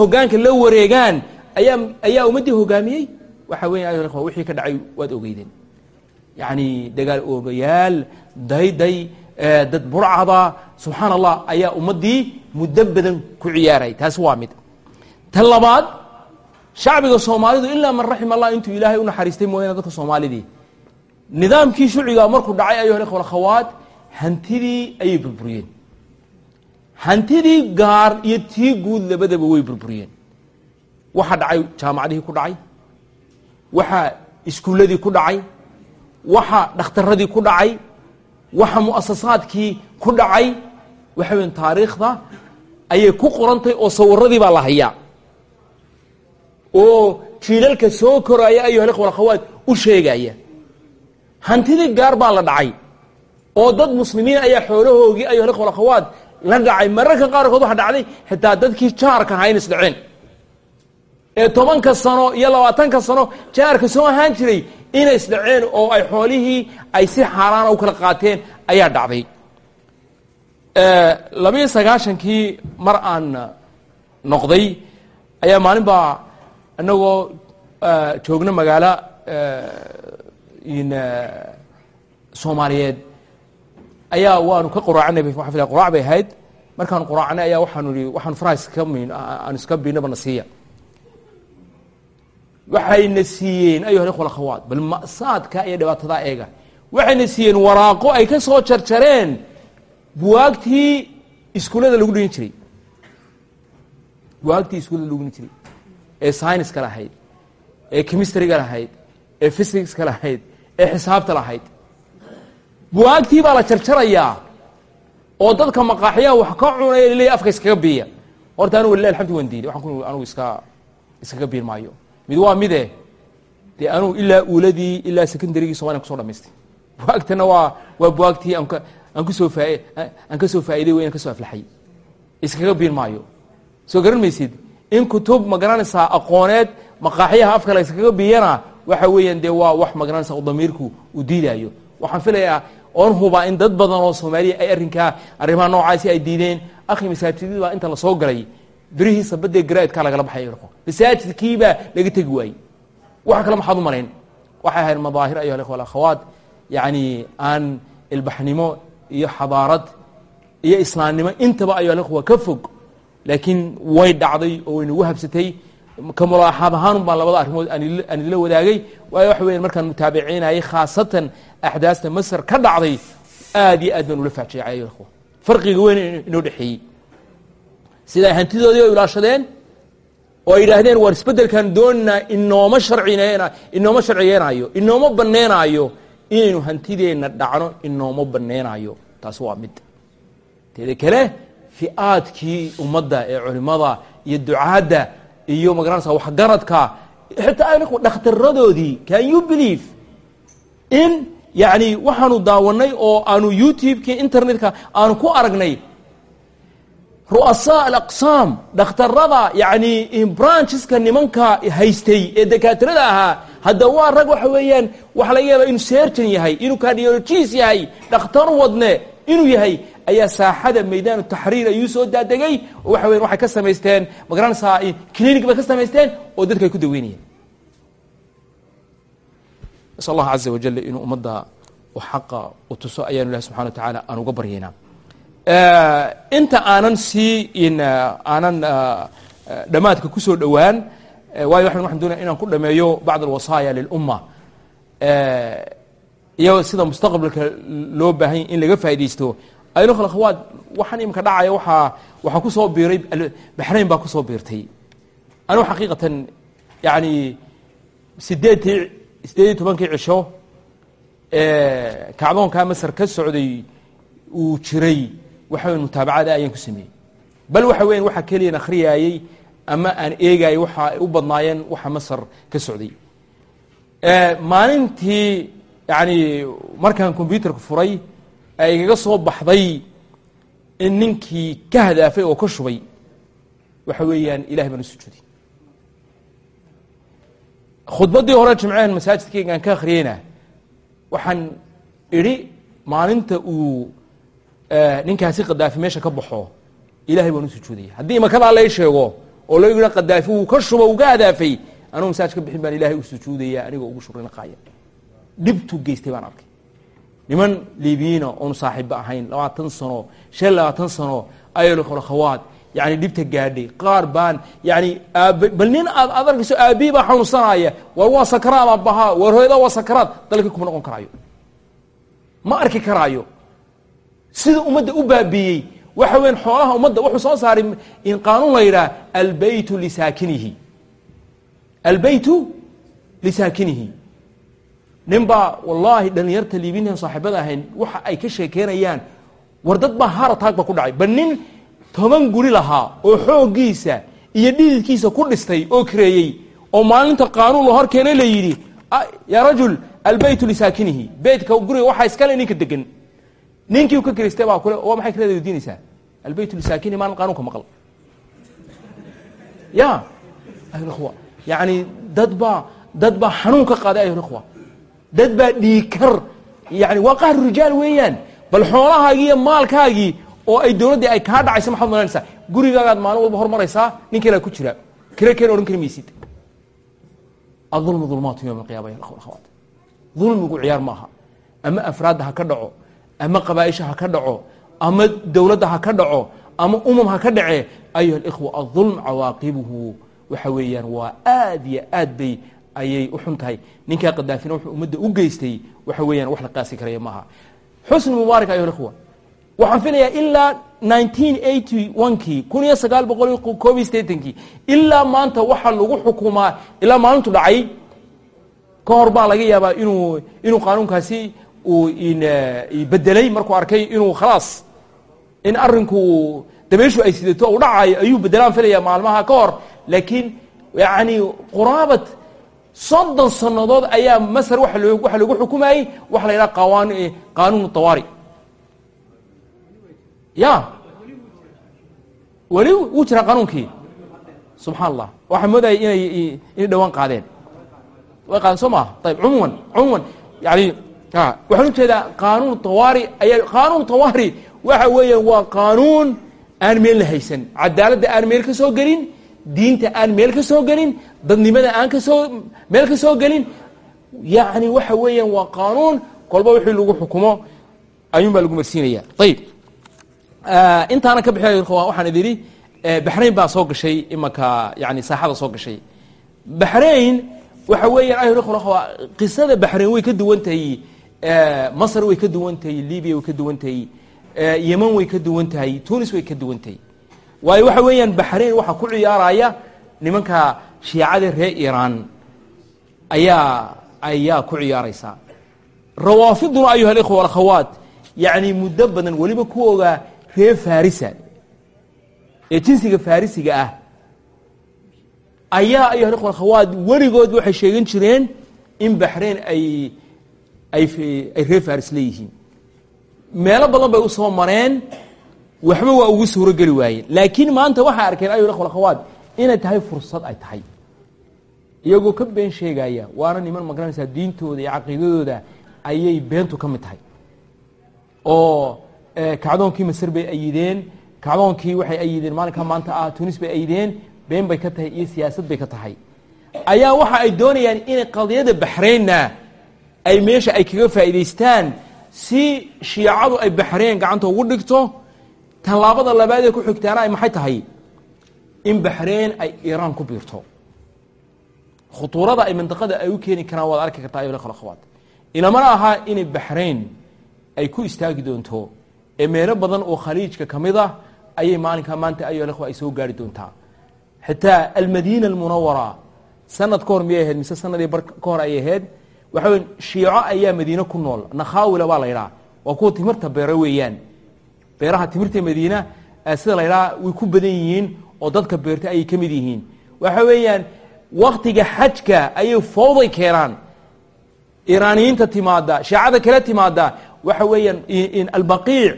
hogaanka la wareegaan ayaa ayaa ummaddii hogaamiyey. Waxa weya ayuha wixii ka dhacay waad ogeydeen. Yacni dagaal oobayaal dayday dad burcada subxaan allah ayaa ummaddii muddo badan ku ciyaaray. Taasi waa mid. Tan labaad shacbiga soomaalidu ilaa man raxima allah intuu ilaahay u naxariistay mooyaane dadka soomaalidii. Nidaamkii shuciga markuu dhacay ayuha ikhwa alakhawaat hantidii ayay burburiyeen. Hantidii gaar iyo tii guud labadaba way burburiyeen. Waxaa dhacay jaamacadihii ku dhacay. Waxaa iskuulladii ku dhacay. Waxa dhakhtaradii ku dhacay waxa mu'asasaadkii ku dhacay waxa weyan taariikhda ayay ku qorantay oo sawiradii baa la hayaa. Oo jiilalka soo koraya ayuha ikhwa alakhawaat u sheegaya hantidii gaar baa la dhacay oo dad muslimiin ayaa xoolahoogii ayuha ikhwa alakhawaat la dhacay. Mararka qaarkood waxa dhacday xitaa dadkii jaarka ahaa in isdhaceen ee tobanka sano iyo labaatanka sano jaarka soo ahaan jiray inay isdhaceen oo ay xoolihii ay si xaaraana u kala qaateen ayaa dhacday. Labiyo sagaashankii mar aan noqday ayaa maalin baa inagoo joogno magaalo soomaaliyeed. Ayaa waanu ka quraacanay quraac bay ahayd. Markaanu quraacnay ayaa waxaanu ihi waxaanu faraha iska min aan iska biinaba na siiya waxayna siiyeen ayuha ikhwa alakhawaat bal ma'saadka iyo dhibaatadaa eega. Waxayna siiyeen waraaqo ay ka soo jarjareen buwaagtii iskuullada lagu dhigin jiray. Buwaagtii iskuullada lagu dhigin jiray. Ee syniska lahayd ee chemistryga lahayd ee physicska lahayd ee xisaabta lahayd. Buwaagtii baa la jarjarayaa oo dadka maqaaxyaha wax ka cunaya laleeya afka iskaga biiya. Horta anugu lilah alxamdu waan diiday waxaan ku anugu iska iskaga biin maayo mid waa mide dee anugu ilaa uuladii ilaa secondarygii somaliyan kuso dhamaystay. Buwaagtana waa waa buwaagtii aan ku soo aan ka soo faa'iday wey an ka soo aflaxay. Iskaga biin maayo. Soo garan maysid? In kutub ma garanaysaa aqooneed maqaaxyaha afka la iskaga biyana waxa weeyaan dee waa wax ma garanaysaa damiirku uu diidaayo. Waxaan filayaa oon hubaa in dad badan oo soomaaliya ay arrinkaa arrimaha noocaasi ay diideen. Akhi masaajidadii baa inta la soo galay berihiisa badee garaadkaa lagala baxay masaajidkiibaa laga tegi waayey. Waxa kale maxaad u malayn. Waxay ahayd madaahir ayuha alikhwa alakhawaat yacni aan ilbaxnimo iyo xadaarad iyo islaamnimo intaba ayuha alikhwa ka fog. Laakiin way dhacday oo way habsatay. Ka mulaaxaad ahaan baan labada arrimood aan idila wadaagay. Waayo waxa weyan markaan mutaabiciinayay khaasatan axdaasta masar ka dhacday aad iyo aad baan ula faajiyay ayuha alikhwa farqiga weyn inoo dhexeeyey siday hantidoodii o ilaashadeen oo ay yidhaahdeen waar isbeddelkan doonina inooma sharcin inooma sharciyeenaayo inooma banneenaayo inaynu hantideenna dhacno inooma banneenaayo. Taasi waa mid. Teeda kale fi'aadkii ummadda ee culimada iyo ducaadda iyo magaranaysa waxgaradka xitaa aliku dhakhtaradoodii can you believe? In yacni waxaanu daawanay oo aanu youtube-kii internetka aanu ku aragnay ru'asaa alaqsaam dhakhtarada yacni brancheska nimanka haystay ee dakaatirada ahaa hadda waa rag waxa weeyaan waxa laga yaaba inuu serjan yahay inuu cardiologis yahay dhakhtar wadne inuu yahay ayaa saaxada maydaan taxriir ayuu soo daadegay waxa weyan waxay ka samaysteen ma garanaysaa clinic bay ka samaysteen oo dadka ay ku daweynayeen nasal allah caza wajal inuu ummadda xaqa u tuso ayaanu ilahi subxana wa tacaala aan uga baryaynaa inta aanan sii aanan dhammaadka ku soo dhowaan waayo waxaan doonaya inaan ku dhameeyo bacd alwasaaya lilumma iyo sida mustaqbalka loo baahanya in laga faaidaysto aynukhal akhawaad waxaan iminka dhacaya waaa waxaa ku soo biiray baxrayn baa ku soo biirtay. Anigu xaqiiqatan yani sideedtii sideed tobankii cisho kacdoonkaa masar ka socday uu jiray waxa weyan mutaabacada ayaan ku sameeyey. Bal waxa weyan keliyan akhriyaayey ama aan eegayay waxa ay u badnaayeen waxa masar ka socday. Maalintii yani markaan combyuterka furay ay igaga soo baxday in ninkii ka hadaafay oo ka shubay waxa weeyaan ilahay baan u khudbaddii hore jimcehen masaajidkaygaan ka akhriyeyna waxaan idhi maalinta uu ninkaasi kadaafi meesha ka baxo ilahay baan u sujuudaya haddii imakadaa lay sheego oo la yidha kadaafi wuu ka shubo uu ka hadaafay anugu masaaj ka bixin baan ilahay u anigoo ugu shurrinaqaaya dhibtuu geystay baan arkay. Niman liibiyiina oonu saaxiibba ahayn labaatan sano shan labaatan sano ayolkhawaad yani dhibta gaadhay. Qaar baan yani bal nin aad aad arkayso aabihi baa xanuunsanaya war waa sakaraad abahaa war hooyada waa sakaraad. Dalkii kuma noqon karaayo. Ma arki karaayo sida ummadda u baabiiyey waxa weyan xoolaha ummadda wuxuu soo saaray in qaanuun la yidhaha albaytu lisaakinihi. Albaytu lisaakinihi. Nin baa wallaahi dhalinyarta liibintan saaxiibada ahayn waxa ay ka sheekeynayaan war dad baa harataag ba ku dhacay. Bal nin toban guri lahaa oo xooggiisa iyo dhididkiisa ku dhistay oo kareeyey oo maalinta qaanuun la hor keenay la yidhi yaa rajul albaytu lisaakinihi. Beytka guriga waxaa iskale ninka degan ninkii ka kiraystay baa kule waa maxay kirada weydiinaysaa albaytu lisaakinihi maalin qaanunka maqal. Ya ayulikhwa yacni dad baa dad baa xanuun ka qaaday ayulikhwa dad baa dhiikar. Yani waa qahru rijaal weeyaan. Bal xoolahaagii iyo maalkaagii oo ay dowladdii ay kaa dhacaysa maxaad malanaysaa gurigaagaad maalin walba hormaraysaa nin kalea ku jira. Kire keen odhan kari maysid adulmu dulmaatu yowma alqiyama ya akhwa akhawat dulmigu ciyaar ma aha ama afraadda ha ka dhaco ama qabaaisha ha ka dhaco ama dowladda ha ka dhaco ama umam ha ka dhace ayuha alikhwa adulm cawaaqibuhu. Waxa weeyaan waa aad iyo aad bay ayay u xun tahay. Ninkaa kadaafina wuxuu ummadda u geystay waxa weeyaan wax la qaasi karaya maaha. Xusni mubaarak ayuha alikhwa. Waxaan filayaa ilaa kii kun iyo sagaal boqol koob iyo sideetankii ilaa maanta waxaa lagu xukumaa ilaa maalintu dhacay ka hor baa laga yaabaa inuu inuu qaanuunkaasi uu bedelay markuu arkay inuu khalaas in arinku dabeyshu ay sidato u dhacayo ayuu bedelaan filaya maalmaha ka hor. Laakiin yani quraabad soddon sannadood ayaa masar waa loo waxaa lagu xukumayey waxa la yidhaha qawaan qaanuun tawaari. Ya. Weli wuu jiraa qanuunkii subxaan allah waxaa moodaya inay inay dhawaan qaadeen. Way qaadeen soo maaha ayib cumuman cumuman yani waxaan u jeedaa qaanuun tawaari ayaa qaanuun tawaari waxa weeyaan waa qaanuun aan meel la haysan cadaaladda aan meel ka soo gelin diinta aan meel ka soo gelin dadnimada aan ka soo meel ka soo gelin yacni waxa weeyaan waa qaanuun kolba wixii lagu xukumo ayuun baa lagu marsiinaya ayib intaana ka bixi waxaan idin idhi baxrayn baa soo gashay imanka yani saaxada soo gashay baxrayn waxa weeyaan ayh qisada baxrayn way ka duwan tahay masr way ka duwan tahay libya way ka duwan tahay yeman way ka duwan tahay tunis way ka duwan tahay waayo waxa weeyaan baxrayn waxaa ku ciyaaraya nimanka shiicada reer iiraan ayaa ayaa ku ciyaaraysa. Rawaafiduna ayuha alikhwa alakhawaat yacni muddo badan weliba kuwooga reer farisa. Ee jinsiga farisiga ah. Ayaa ayuha alikhwa alakhawaat weligood waxay sheegan jireen in baxrayn ay ay reer faris leeyihiin. Meelo badan bay u soo mareen waxba waa ugu suuro geli waayeen. Laakiin maanta waxay arkeen ayuha alikhwa alakhawaat inay tahay fursad ay tahay. Iyagoo ka been sheegaya waana niman ma garanaysaa diintooda iyo caqiidadooda ayay beentu ka mid tahay. Oo kacdoonkii masr bay ayideen kacdoonkii waxay ayideen maalinka maanta ah tunis bay ayideen been bay ka tahay iyo siyaasad bay ka tahay. Ayaa waxa ay doonayaan inay qadiyada baxraynna ay meesha ay kaga faa'iidaystaan si shiicadu ay baxrayn gacanta ugu dhigto tallaabada labaad ee ku xigtaana ay maxay tahay? In baxrayn ay iiraan ku biirto. Khutuurada ay mandiqada ay u keeni karaan waad arki kartaa ayol khalakhawaat ilamana ahaa inay baxrayn ay ku istaagi doonto. Ee meelo badan oo khaliijka ka mid ah ayay maalinkaa maanta ayol ikhwa ay soo gaari doontaa. Xitaa almadiina almunawara sanad ka hor miyay ahayd mise sanadii bar ka hor ayay ahayd waxa wey shiico ayaa madiine ku nool. Nakhaawila baa la ydhaha waa kuwa timirta beero weeyaan. Beeraha timirta madiina sida la ydhaha way ku badan yihiin oo dadka beerta ayay ka mid yihiin. Waxa weeyaan waktiga xajka ayay fowday keenaan iraaniyiinta timaada shiicada kala timaada waxa weeyaan albaqiic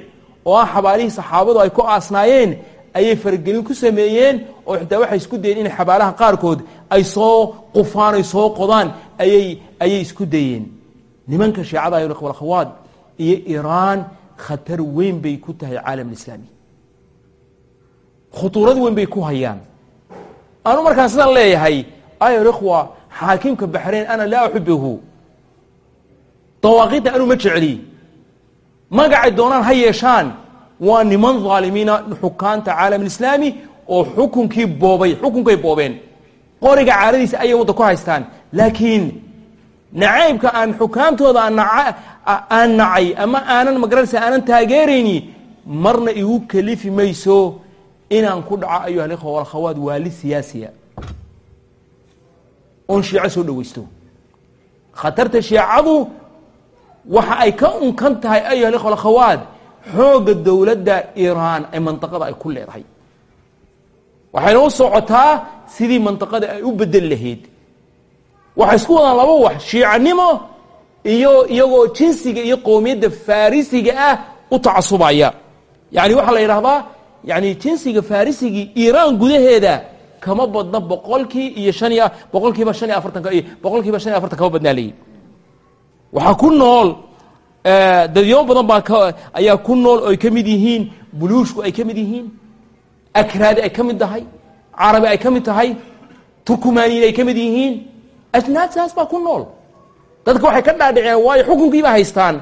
oo ah xabaalihii saxaabadu ay ku aasnaayeen ayay faragelin ku sameeyeen oo xitaa waxay isku dayeen inay xabaalaha qaarkood ay soo qufaan ay soo qodaan ayay ayay isku dayeen. Nimanka shiicada ayo khawaad iyo iraan khatar weyn bay ku tahay caalam alislaami. Khutuurad weyn bay ku hayaan. Anu markaan sidaan leeyahay ayo ikhwa xaakimka baxrayn ana laa uxibuhu dawaaqiidda anu ma jecli. Magacay doonaan ha yeeshaan waa niman dhaalimiina xukaanta caalam alislaami oo xukunkii boobay xukunkay boobeen. Qoriga caaradiisa ayay wadda ku haystaan. Laakiin nacaybka aan xukaamtooda aan nacay ama aanan magaranaysa aanan taageerayni marna igu kelifi mayso inaan ku dhaco ayuha alikhwa walkhawaad waali siyaasiya. Oon shiico soo dhawaysto. Khatarta shiicadu waxa ay ka unkan tahay ayuha alikhwa alkhawaad xoogga dowladda iiraan ee mandiqada ay ku leedahay. Waxayna u socotaa sidii mandiqada ay u bedeli lahayd. Waxay isku wadaan laba wax shiicanimo iyo iyagoo jinsiga iyo qowmiyadda farisiga ah u tacasubaya. Yani waxaa la yidhahdaa yani jinsiga farisigii iiraan gudaheeda kama badna boqolkii iyo han iyo boqolkiiba shan iyo afartanka boqolkiiba shan iyo afartan kama badnaa leeyihi waxaa ku nool dadyo badan baa ayaa ku nool oo ay ka mid yihiin buluushku ay ka mid yihiin akraadi ay ka mid tahay carabi ay ka mid tahay turkumaniin ay ka mid yihiin ajnaadsaas baa ku nool. Dadka waxay ka dhaadhiciyaan waayo xukunkiiba haystaan.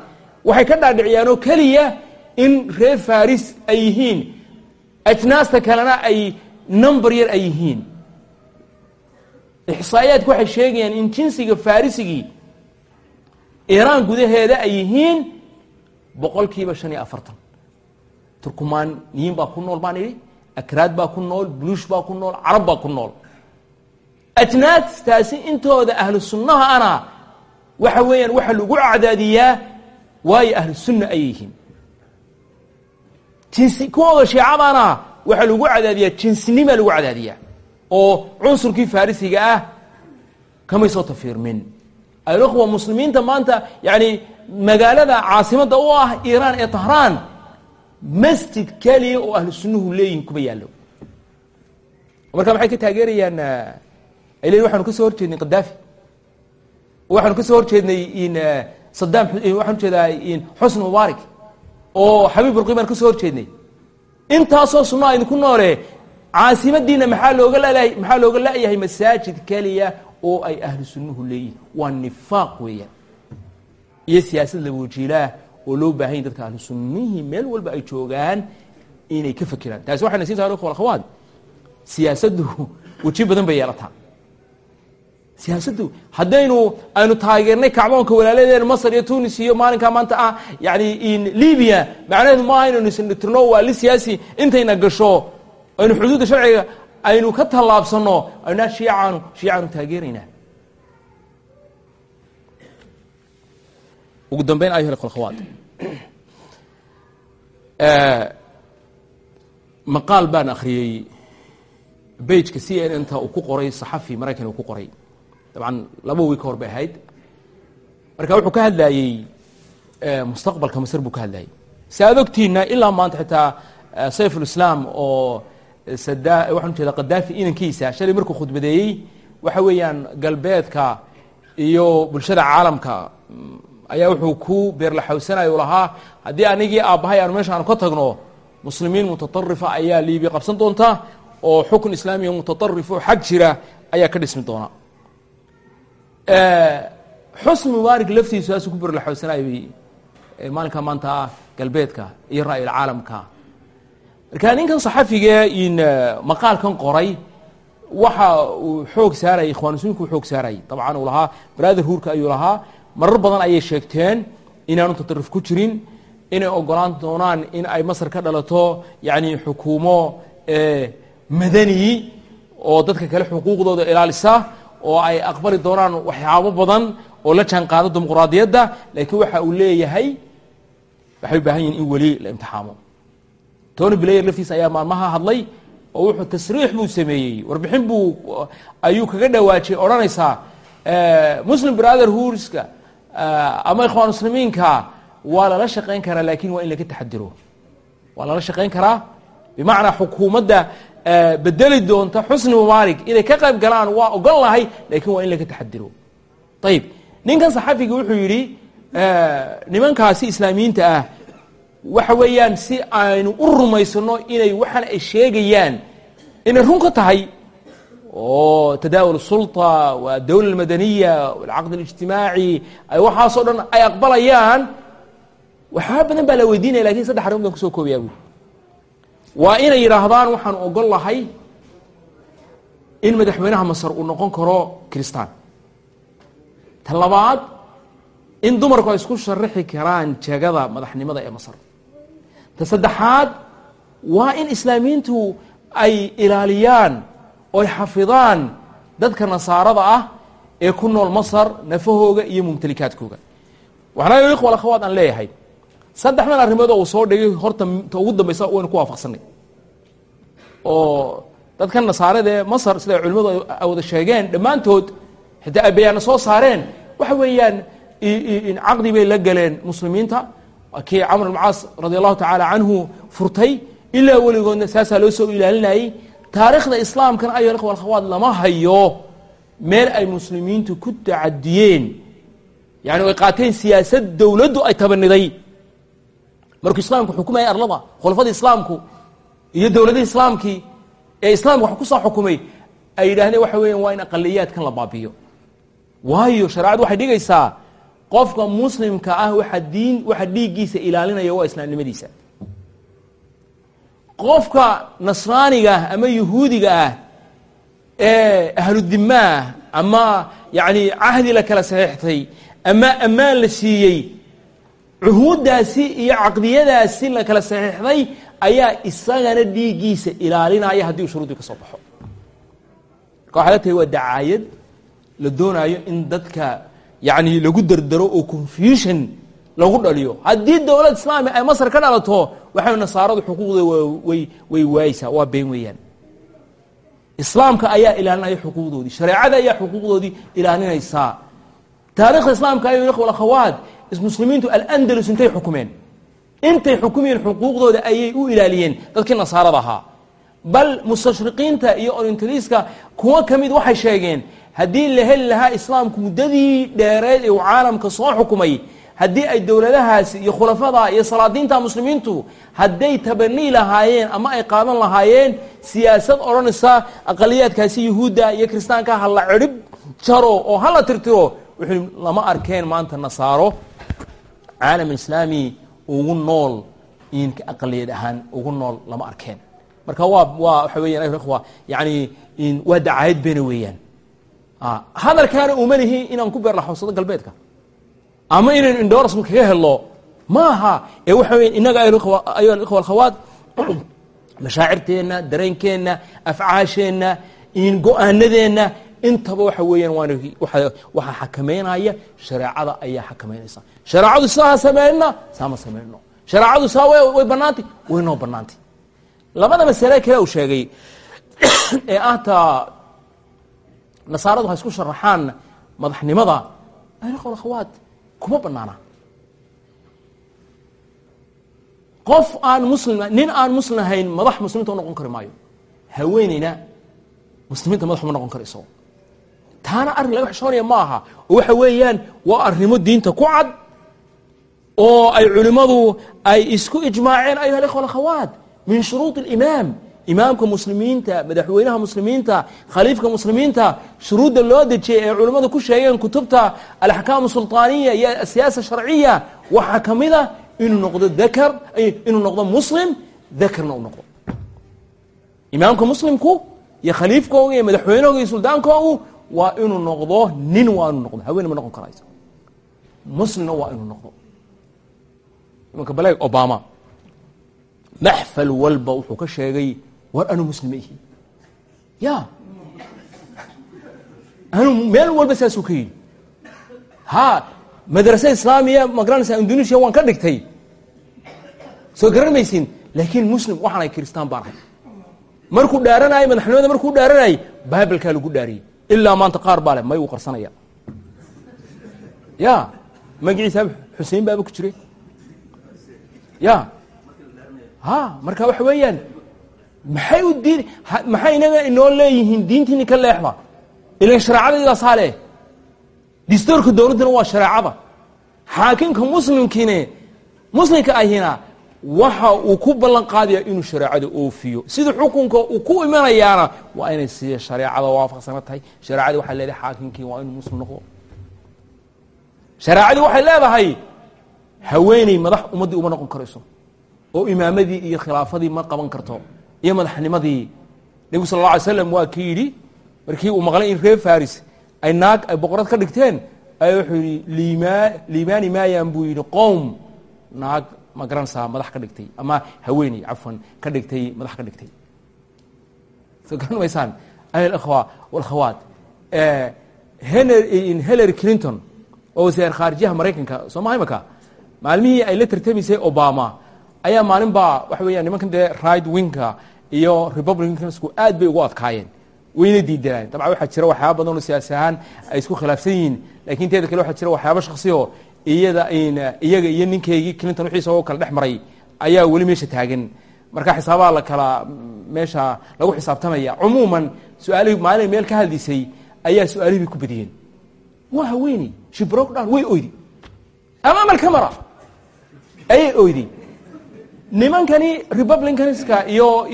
Waxay ka dhaadhiciyaan oo keliya in reer faris ay yihiin. Ajnaasta kalena ay number yar ay yihiin. Ixsaa'iyaadku waxay sheegayaan in jinsiga farisigii iiraan gudaheeda ay yihiin boqol kiiba shan iyo afartan turkumaniyiin baa ku nool baan idhi akraad baa ku nool buluush baa ku nool carab baa ku nool. Ajnaadtaasi intooda ahlu sunnaha ana waxa weeyaan waxa lagu cadaadiyaa waayo ahlu sunna ayay yihiin. Jinsi kuwooda shiicadana waxaa lagu cadaadiyaa jinsinima lagu cadaadiyaa. Oo cunsurkii farisiga ah kamay soo alikhwa muslimiinta maanta yani magaalada caasimadda u ah iiraan ee tahraan masjid keliya oo ahlu leeyihiin kuma yaallo. Marka maxay ka taageerayaan ay leeyiin waxaanu ka horjeednay qadaafi waxaanu ka horjeednay in sadam waxaan u jeedaa xusni mubaarak oo xabiib burqimaan ka soo horjeednay. Intaasoo sunaa idinku noole caasimadiina maxaa looga lalahay maxaa looga la-yahay masaajid keliya oo ay ahlu sunnuhu leeyihiin waa nifaaq weeyaan. Iyo siyaasad lawajiilaah oo loo baahan yahy dadka ahlu sunnihii meel walba ay joogaan inay ka fakiraan. Taasi waxayna siin tahay akhawaad siyaasaddu weji badan bay yeelataa. Siyaasaddu haddaynu aynu taageernay kacdoonka walaaladeen masr iyo tunis iyo maalinkaa maanta ah yani libya macnaheedu maaha inaynu isntirno waa li siyaasi intayna gasho aynu xuduudda sharciga aynu ka tallaabsano aynaa shiicaanu shiicaanu taageeraynaa ugu dambeyn ayuha اlkhawaat maqaal baan akhriyey. Bageka c n n uu ku qoray صaxafi maraykan uu ku qoray. Dabcan laba wiig ka hor bay ahayd. Marka wuxuu ka hadlayey mustaqbalka masr buu ka hadlayey. Si ogtiina ilaa maanta xitaa sayf ulislaam oo waxaan ujeeda qadaafi inankiisa shalay markuu khudbadeeyey waxa weeyaan galbeedka iyo bulshada caalamka ayaa wuxuu ku beerlaxawsanaya u lahaa haddii anigii aabbahay aanu meesha aanu ka tagno muslimiin mutaطarifa ayaa liibiya qabsan doonta oo xukun islaamiya mutaطarif oo xag jira ayaa ka dhismi doona. Xusni mubaarik laftiisu saasuu ku beerlaxawsanayay maalinka maanta galbeedka iyo ra'yil caalamka marka ninkan saxafige in maqaalkan qoray waxa uu xoog saarayay ikhwan musliminku u xoog saarayay dabcan uu lahaa brother huurka ayuu lahaa. Marar badan ayay sheegteen inaanu tatarif ku jirin inay ogolaan doonaan in ay masar ka dhalato yani xukuumo madani oo dadka kale xuquuqdooda ilaalisa oo ay aqbali doonaan waxyaabo badan oo la jaan qaado dimuquraadiyadda laakiin waxa uu leeyahay waxay u baahan yihiin in weli la imtixaamo tony blayer laftiisa ayaa maalmaha hadlay oo wuxuu tasriix buu sameeyey. Warbixin buu ayuu kaga dhawaajiyey odhanaysaa muslim brother hurska ama ikhwaan muslimiinka waa lala shaqayn karaa laakiin waa in laga taxadiro waa lala shaqayn karaa bimacnaa xukuumadda bedeli doonta xusni mubaarig inay ka qayb galaan waa ogon lahay laakiin waa in laga taxadiro ayib ninkan saxafiga wuxuu yidhi nimankaasi islaamiyiinta ah waxa weeyaan si aynu u rumaysano inay waxaan ay sheegayaan inay run ka tahay. Oo tadaawul sulطa waa dawla almadaniya alcaqd اlijtimaaci waxaasoo dhan ay aqbalayaan. Waxyaaba badan baa la weydiinaya laakiin saddex arimood baan ku soo koobayaa buuri waa inay yidhaahdaan waxaanu ogol lahay in madaxweynaha masar uu noqon karo kristaan ta labaad in dumarku ay isku sharaxi karaan jegada madaxnimada ee masar ta saddexaad waa in islaamiyiintu ay ilaaliyaan oy xafidaan dadka nasaarada ah ee ku nool masar nafahooga iyo mumtalikaadkooga. Waxaana ikhwa akhawaad aan leeyahay. Saddexdan arrimood oo uu soo dhigay horta ta ugu dambaysa waynu ku waafaqsanay. Oo dadkan nasaarada ee masar sida culimmadu ay wada sheegeen dhammaantood xitaa ay bayaana soo saareen waxa weeyaan caqdi bay la galeen muslimiinta kii camr bn caas radi allahu tacaala canhu furtay ilaa weligoodna saasaa loo soo ilaalinayay taariikhda islaamkana ayo ikhwa akhawaad lama hayo. Meel ay muslimiintu ku tacadiyeen yani ay qaateen siyaasad dowladdu ay tabaniday. Markuu islaamku xukumayay arlada khulafadii islaamku iyo dowladihii islaamkii ee islaamka wax ku soo xukumay ay yidhahdeen waxa weeyaan waa in aqaliyaadkan la baabiyo waayo shareecadu waxay dhigaysaa qofka muslimka ah waxa diin waxa dhiiggiisa ilaalinaya waa islaamnimadiisa. Qofka nasraaniga ah ama yuhuudiga ah ee ahludimaah ama yani cahdi la kala saxiixtay ama ammaan la siiyey cuhuuddaasi iyo caqdiyadaasi la kala saxiixday ayaa isagana dhiiggiisa ilaalinaya haddii uu shuruudii ka soo baxo. Marka waxay la tahay waa dacaayad la doonaayo in dadka yani lagu dardaro oo confusion lagu dhaliyo. Haddii dowlad islaami ay masar ka dhalato waxay nasaaradu xuquuqda way waayeysaa. Waa been weeyaan. Islaamka ayaa ilaalinaya xuquuqdoodii. Shareecada ayaa xuquuqdoodii ilaalinaysaa. Taarikhda islaamka ayo ikhwa akhawaat muslimiintu alandalus intay xukumeen. Intay xukumiyeen xuquuqdooda ayay u ilaaliyeen dadkii nasaarada ahaa. Bal mustashriqiinta iyo orientaliska kuwo ka mid waxay sheegeen haddii la heli lahaa islaamku muddadii dheereed ee uu caalamka soo xukumay haddii ay dowladahaasi iyo khulafada iyo salaadiinta muslimiintu hadday tabanii lahaayeen ama ay qaadan lahaayeen siyaasad odhanaysa aqaliyaadkaasi yuhuudda iyo kiristaanka ha la cirhib jaro oo ha la tirtiro wuxuu lama arkeen maanta nasaaro caalam islaami ugu nool in aqaliyad ahaan ugu nool lama arkeen. Marka waa waa waxa weeyaan ayuha ikhwa yani waa dacaayad beena weeyaan hadalkaana uma lihi inaan ku beerlaxowsado galbeedka. Ama inaynu endorsement kaga helo maaha ee waxa weya innaga ayuha ikhwa alkhawaat mashaacirteenna dareenkeenna afcaasheenna go'aanadeenna intaba waxa weeyaan waan waxaa xakameynaya shareecada ayaa xakameynaysa shareecadu saa sameynna saama sameyno shareecadu saa way banaantay way noo banaantay labada masale kale uu sheegay ee ah taa nasaaradu ha isku sharaxaan madaxnimada. Ayuha akhawaat kuma banaana qof aan muslim nin aan muslim ahayn madax muslimiinta u noqon kari maayo. Haweeneyna muslimiinta madax uma noqon karayso taana arrin laga xishoonaya ma aha. Oo waxa weeyaan waa arrimo diinta ku cad oo ay culimmadu ay isku ijmaaceen ayuha alikhwa alakhawaat min shuruud alimaam imaamka muslimiinta madaxweynaha muslimiinta khaliifka muslimiinta shuruudda loo dejiyay ee culimmadu ku sheegeen kutubta alaxkaam sulطaaniya iyo asiyaasa sharciya waxaa ka mid a inuu noqdo dakar inuu noqdo muslim dakarna uu noqdo. Imaamka muslimku iyo khaliifkooga iyo madaxweynahooga iyo suldaankoogu waa inuu noqdo nin waa noqdo haween ma noqon karayso. Muslimna waa inuu noqdo. Imanka baleg obama maxfal walba wuxuu ka sheegay war anu muslima ihi ya anu meel walba saasuu ka yidhi ha madrase islaamiya magaranaysa indonesia waan ka dhigtay soo garanmaysin laakiin muslim waxaanay kiristaan baan ahay markuu dhaaranayay madaxnimada markuu dhaaranayay bibalkaa lagu dhaariyey ilaa maanta qaar baa le may uu qarsanaya. Ya magaciisa xusein baaba ku jire ya ha marka waxa weeyaan maxay u diin maxay inaga inoo leeyihiin diintiini ka leexda? Ilan shareecadaydasaa leh distoorka dowladdana waa shareecada xaakimka muslimkiine muslimka ahina waxa uu ku ballan qaadaya inuu shareecada oofiyo. Sida xukunka uu ku imanayaana waa inay si shareecada waafaqsana tahay. Shareecadii waxay leedahay xaakimkii waa inuu muslim noqdo. Shareecadii waxay leedahay haweeney madax ummaddii uma noqon karayso. Oo imaamadii iyo khilaafadii ma qaban karto iyo madaxnimadii nebigu sal alla alay slam waa kii yidhi markii uu maqlay in reer faris ay naag ay boqorad ka dhigteen ayaa wuxuu yidhi liima liimaani maayaan buu yidhi qowm naag ma garanaysaa madax ka dhigtay ama haweeney cafwan ka dhigtay madax ka dhigtay. Soo garan maysaan ayha alikhwa walkhawaat hillary clinton oo wasiir khaarijiyaha maraykanka soo maha imaka maalmihii ay la tartamaysay obama ayaa maalin baa waxa weeyaan nimankan dee right wingka iyo republicansku aad bay ugu adkaayeen. Wayna diidanaan dabcan waxaa jira waxyaaba badan oo siyaasi ahaan ay isku khilaafsan yihiin laakiin teeda kale waxaa jira waxyaaba shaksiyo iyada iyaga iyo ninkeygii clinton wixiisa oo kala dhex maray ayaa weli meesha taagan. Marka xisaabaha la kala meesha lagu xisaabtamaya cumuuman su'aalihii maalin meel ka hadlisay ayaa su'aalihii bay ku badiyeen. Waa haweeney. She broke down. Way oydi. Amaama alcamera ayay oydi nimankani republicanska iyo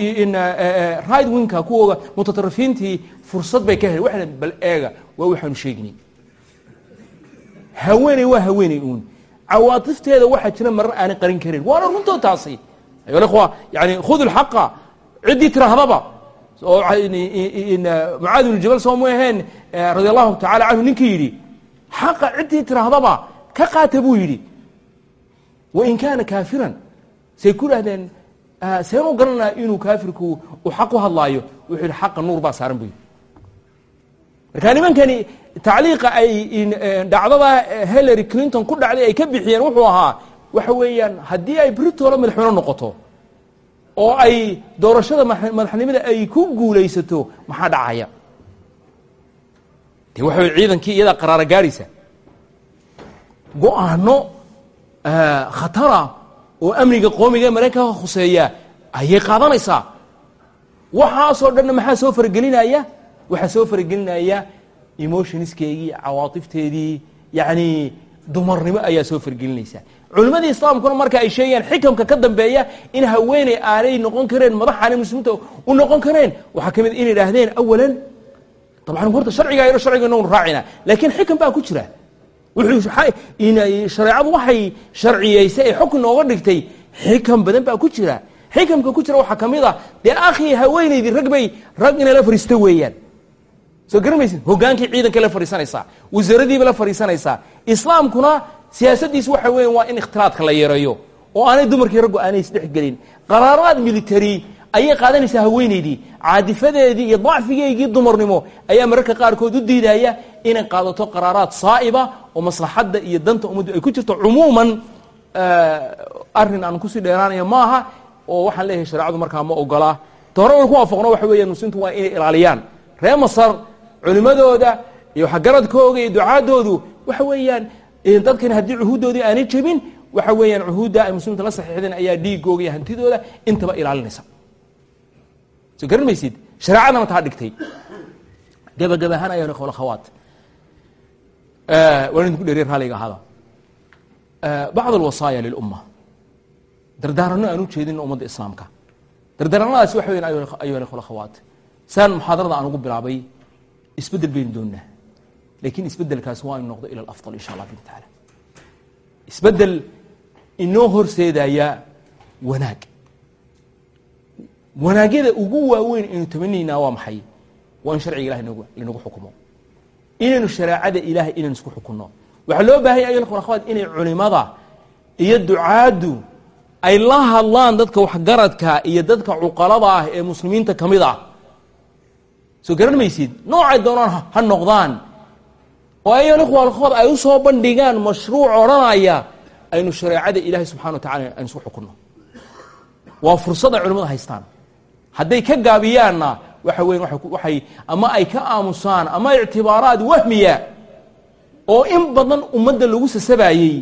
right wingka kuwooga mutaطarifiintii fursad bay ka helen waxay bal eega waa waxaanu sheeginay haweeney waa haweeney uun. Cawaatifteeda waxaa jira marar aanay qarin karin. Waana runtood taasi. Ayo ikhwa yani khud lxaqa ciddii tiraahdaba oo mucaad ibnu jabal soo mu aheen radi allahu tacala canhu ninkii yidhi xaqa ciddii tiraahdaba ka qaata buu yidhi. Wain kaana kaafiran say ku dhahdeen seen u garanaa inuu kaafirku uu xaq u hadlaayo wuxuu yidhi xaqa nuur baa saaran yidhi. Marka nimankani tacliiqa ay dhacdada hillary clinton ku dhacday ay ka bixiyeen wuxuu ahaa waxa weeyaan haddii ay britoola madaxweyne noqoto oo ay doorashada madaxnimada ay ku guulaysato maxaa dhacaya? De waxa wey ciidankii iyadaa qaraara gaaraysa. Go'aano khatara oo amniga qoomiga ee maraykanka khuseeya ayay qaadanaysaa. Waxaasoo dhanna maxaa soo faragelinaya waxaa soo faragelinaya emotionskeygii cawaatifteedii yacni dumarnimo ayaa soo fargelinaysa. Culimmadii islaamkuna marka ay sheegayaan xikamka ka dambeeya in haweeney aanay noqon kareen madax aanay muslimiinta u noqon kareen waxaa ka mid inay idhaahdeen awalan dabcan horta sharcigaa yaro sharcigeena unu raacina. Laakiin xikam baa ku jira shareecadu waxay sharciyeysay ee xukun nooga dhigtay. Xikam badan baa ku jira. Xikamka ku jira waxaa ka mid a dee akhii haweenaydii rag bay rag inay la fariisto weeyaan. Soo garamaysid hogaankii ciidankay la fadhiisanaysaa wasaaradiiba la fadhiisanaysaa islaamkuna siyaasadiisu waxa weyan waa in ikhtilaadka la yareeyo oo aanay dumarkii raggu aanay isdhexgelin qaraaraad military ayay qaadanaysaa haweenaydii caadifadeedii iyo dacfigeygii dumarnimo ayaa mararka qaarkood u diidaya inay qaadato qaraaraad saa'iba oo maslaxadda iyo danta ummaddu ay ku jirto cumuuman arrin aan ku sii dheeraanaya maaha oo waxaan leeyahay shareecadu markaa ma ogolaa ta an ku waafaqno waxa weeyaan muslimiintu waa inay ilaaliyaan. Reer masar culimadooda iyo waxgaradkooga iyo ducaadoodu waxa weeyaan dadkan haddii cuhuuddoodii aanay jebin waxa weeyaan cuhuudda ay muslimiinta la saxiixdeen ayaa dhiigooga iyo hantidooda intaba ilaalinaysa soo garan maysid shareecadana taa dhigtay. Gabagaba ayaa ikhwal akhawaat waan idinku dheeriya raalliga ahaada. Bacd alwasaaya lilumma dardaaranno aan u jeedino ummadda islaamka. Dardaaranadaasi waxa weyan ayuha ikhwal akhawaat saan muxaadarada aan ugu bilaabay isbeddel baynu doonnaa lakiin isbeddelkaasi waa inu noqdo ila alafdal insha allah bidn taala isbeddel inoo horseedaya wanaag wanaagyada ugu waaweyn aynu tamanaynaa waa maxay? Waa in sharciga nog linagu xukumo. Inaynu shareecada ilaahay inaynu isku xukunno. Waxaa loo baahanya ayuha ikhwan akhwaat inay culimada iyo ducaaddu ay la hadlaan dadka waxgaradka iyo dadka cuqalada ah ee muslimiinta ka mid ah. Soo garan maysid? Noocay doonaan ha noqdaan. Oo ayuha ikhwan akhwaat ay u soo bandhigaan mashruuc odhanaya aynu shareecada ilaahay subxana wa tacala aynu isku xukunno. Waa fursad ay haystaan hadday ka gaabiyaanna waxa weyan waxay ama ay ka aamusaan ama ictibaaraad wahmiya oo in badan ummadda lagu sasabayey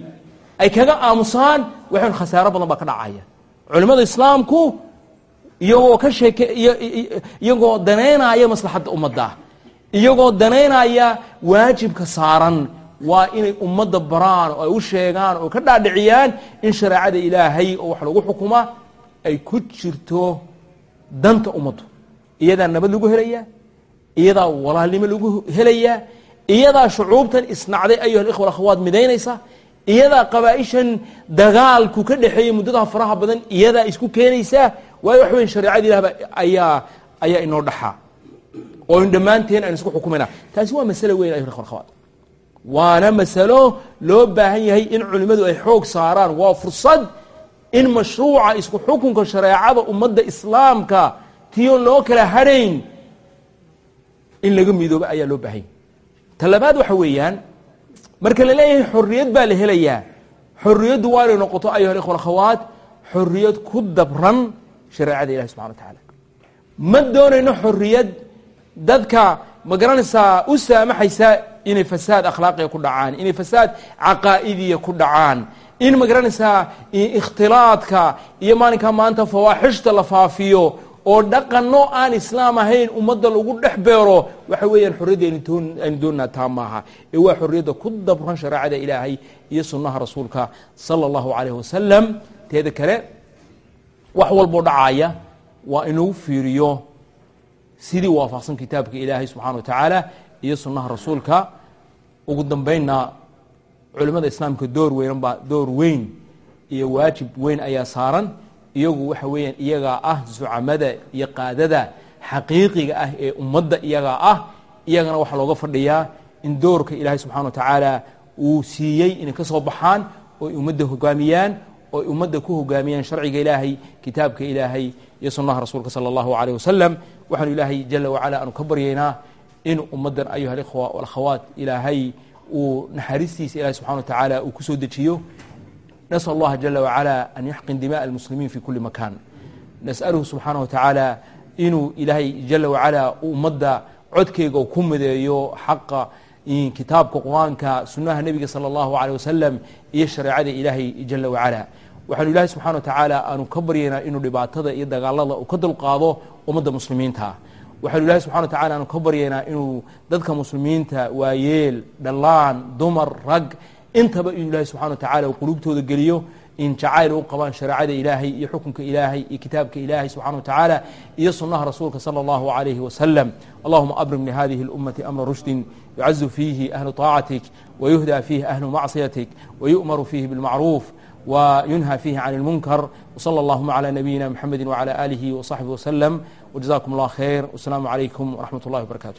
ay kaga aamusaan waxayn khasaaro badan baa ka dhacaya. Culimada islaamku iyagoo ka sheeke iyagoo danaynaya maslaxadda ummadda iyagoo danaynaya waajibka saaran waa inay ummadda baraan oo ay u sheegaan oo ka dhaadhiciyaan in shareecada ilaahay oo wax lagu xukuma ay ku jirto danta ummaddu. Iyadaa nabad lagu helayaa iyadaa walaalnimo lagu helayaa iyadaa shucuubtan isnacday ayuha alikhwa akhawaat midaynaysa iyadaa qabaa-ishan dagaalku ka dhexeeyey muddadaha faraha badan iyadaa isku keenaysaa waayo wax weyn shareecada ilahba ayaa ayaa inoo dhaxaa. Oo in dhammaanteen aynu isku xukumayna taasi waa masalo weyn ayuha ikhwa akhawaat waana masalo loo baahan yahay in culimmadu ay xoog saaraan. Waa fursad in mashruuca isku xukunka shareecada ummadda islaamka tiyoon loo kala hadhayn in laga midoobo ayaa loo baahanya talabaad waxa weeyaan marka la leeyahay xorriyad baa la helayaa. Xorriyaddu waa inay noqoto ayuha alikhwa akhawaat xorriyad ku dabran shareecada ilahi subxana wa tacaala ma doonayno xorriyad dadka ma garanaysaa u saamaxaysa inay fasaad akhlaaqiga ku dhacaan inay fasaad caqaa'idiya ku dhacaan in ma garanaysaa ikhtilaadka iyo maalinkaa maanta fawaaxishta la faafiyo oo dhaqanno aan islaam ahayn ummadda lagu dhex beero waxa weeyaan xorriyadda aynu doonnaa taa maaha. Ee waa xorriyadda ku dabran shareecada ilaahay iyo sunnaha rasuulka sala allahu calayh wasalam teeda kale wax walboo dhacaya waa inagu fiiriyo sidii waafaqsan kitaabka ilaahay subxana wa tacaala iyo sunnaha rasuulka. Ugu dambaynna culimada islaamka door weyn baa door weyn iyo waajib weyn ayaa saaran. Iyagu waxa weeyaan iyagaa ah zucamada iyo qaadada xaqiiqiga ah ee ummadda iyagaa ah iyagana waxaa looga fadhiyaa in doorka ilaahay subxana wa tacaala uu siiyey inay ka soo baxaan ooy ummadda hogaamiyaan ooy ummadda ku hogaamiyaan sharciga ilaahay kitaabka ilaahay iyo sunnaha rasuulka sala allahu calayh wasalam waxaanu ilaahay jala wacala aanu ka baryaynaa in ummaddan ayuha alikhwa walakhawaat ilaahay uu naxariistiisa ilahi subxana wa tacaala uu ku soo dejiyo nasأl اllaha jala wacala an yaxqin dimaء اlmuslimiin fi kuli makan nasأaluhu subxaanaه wa tacaala inuu ilaahay jala wacala ummadda codkeyga ku mideeyo xaqa kitaabka qur-aanka sunaha nebiga salى اllahu alيه wasalam iyo shareecada ilaahay jala wacala waxaanu ilahay subxana wa tacaala aanu ka baryaynaa inuu dhibaatada iyo dagaalada uu ka dulqaado ummadda muslimiinta waxaanu ilahay subxana wa tacala aanu ka baryaynaa inuu dadka muslimiinta waayeel dhallaan dumar rag intaba inuu ilaahay subxana wa tacala uu quluubtooda geliyo in jacayl u qabaan shareecada ilaahay iyo xukunka ilaahay iyo kitaabka ilaahay subxana wa tacaala iyo sunaha rasuulka sala allahu alayhi wasalam allahuma abrim lihadihi اlummati amra rushdin yucazu fiihi ahlu طaacatik wayuhda fiihi ahlu macصiyatik wayu'maru fiihi bilmacruuf وينهى فيه عن المنكر وصلى اللهم على نبينا محمد وعلى آله وصحبه وسلم وجزاكم الله خير والسلام عليكم ورحمة الله وبركاته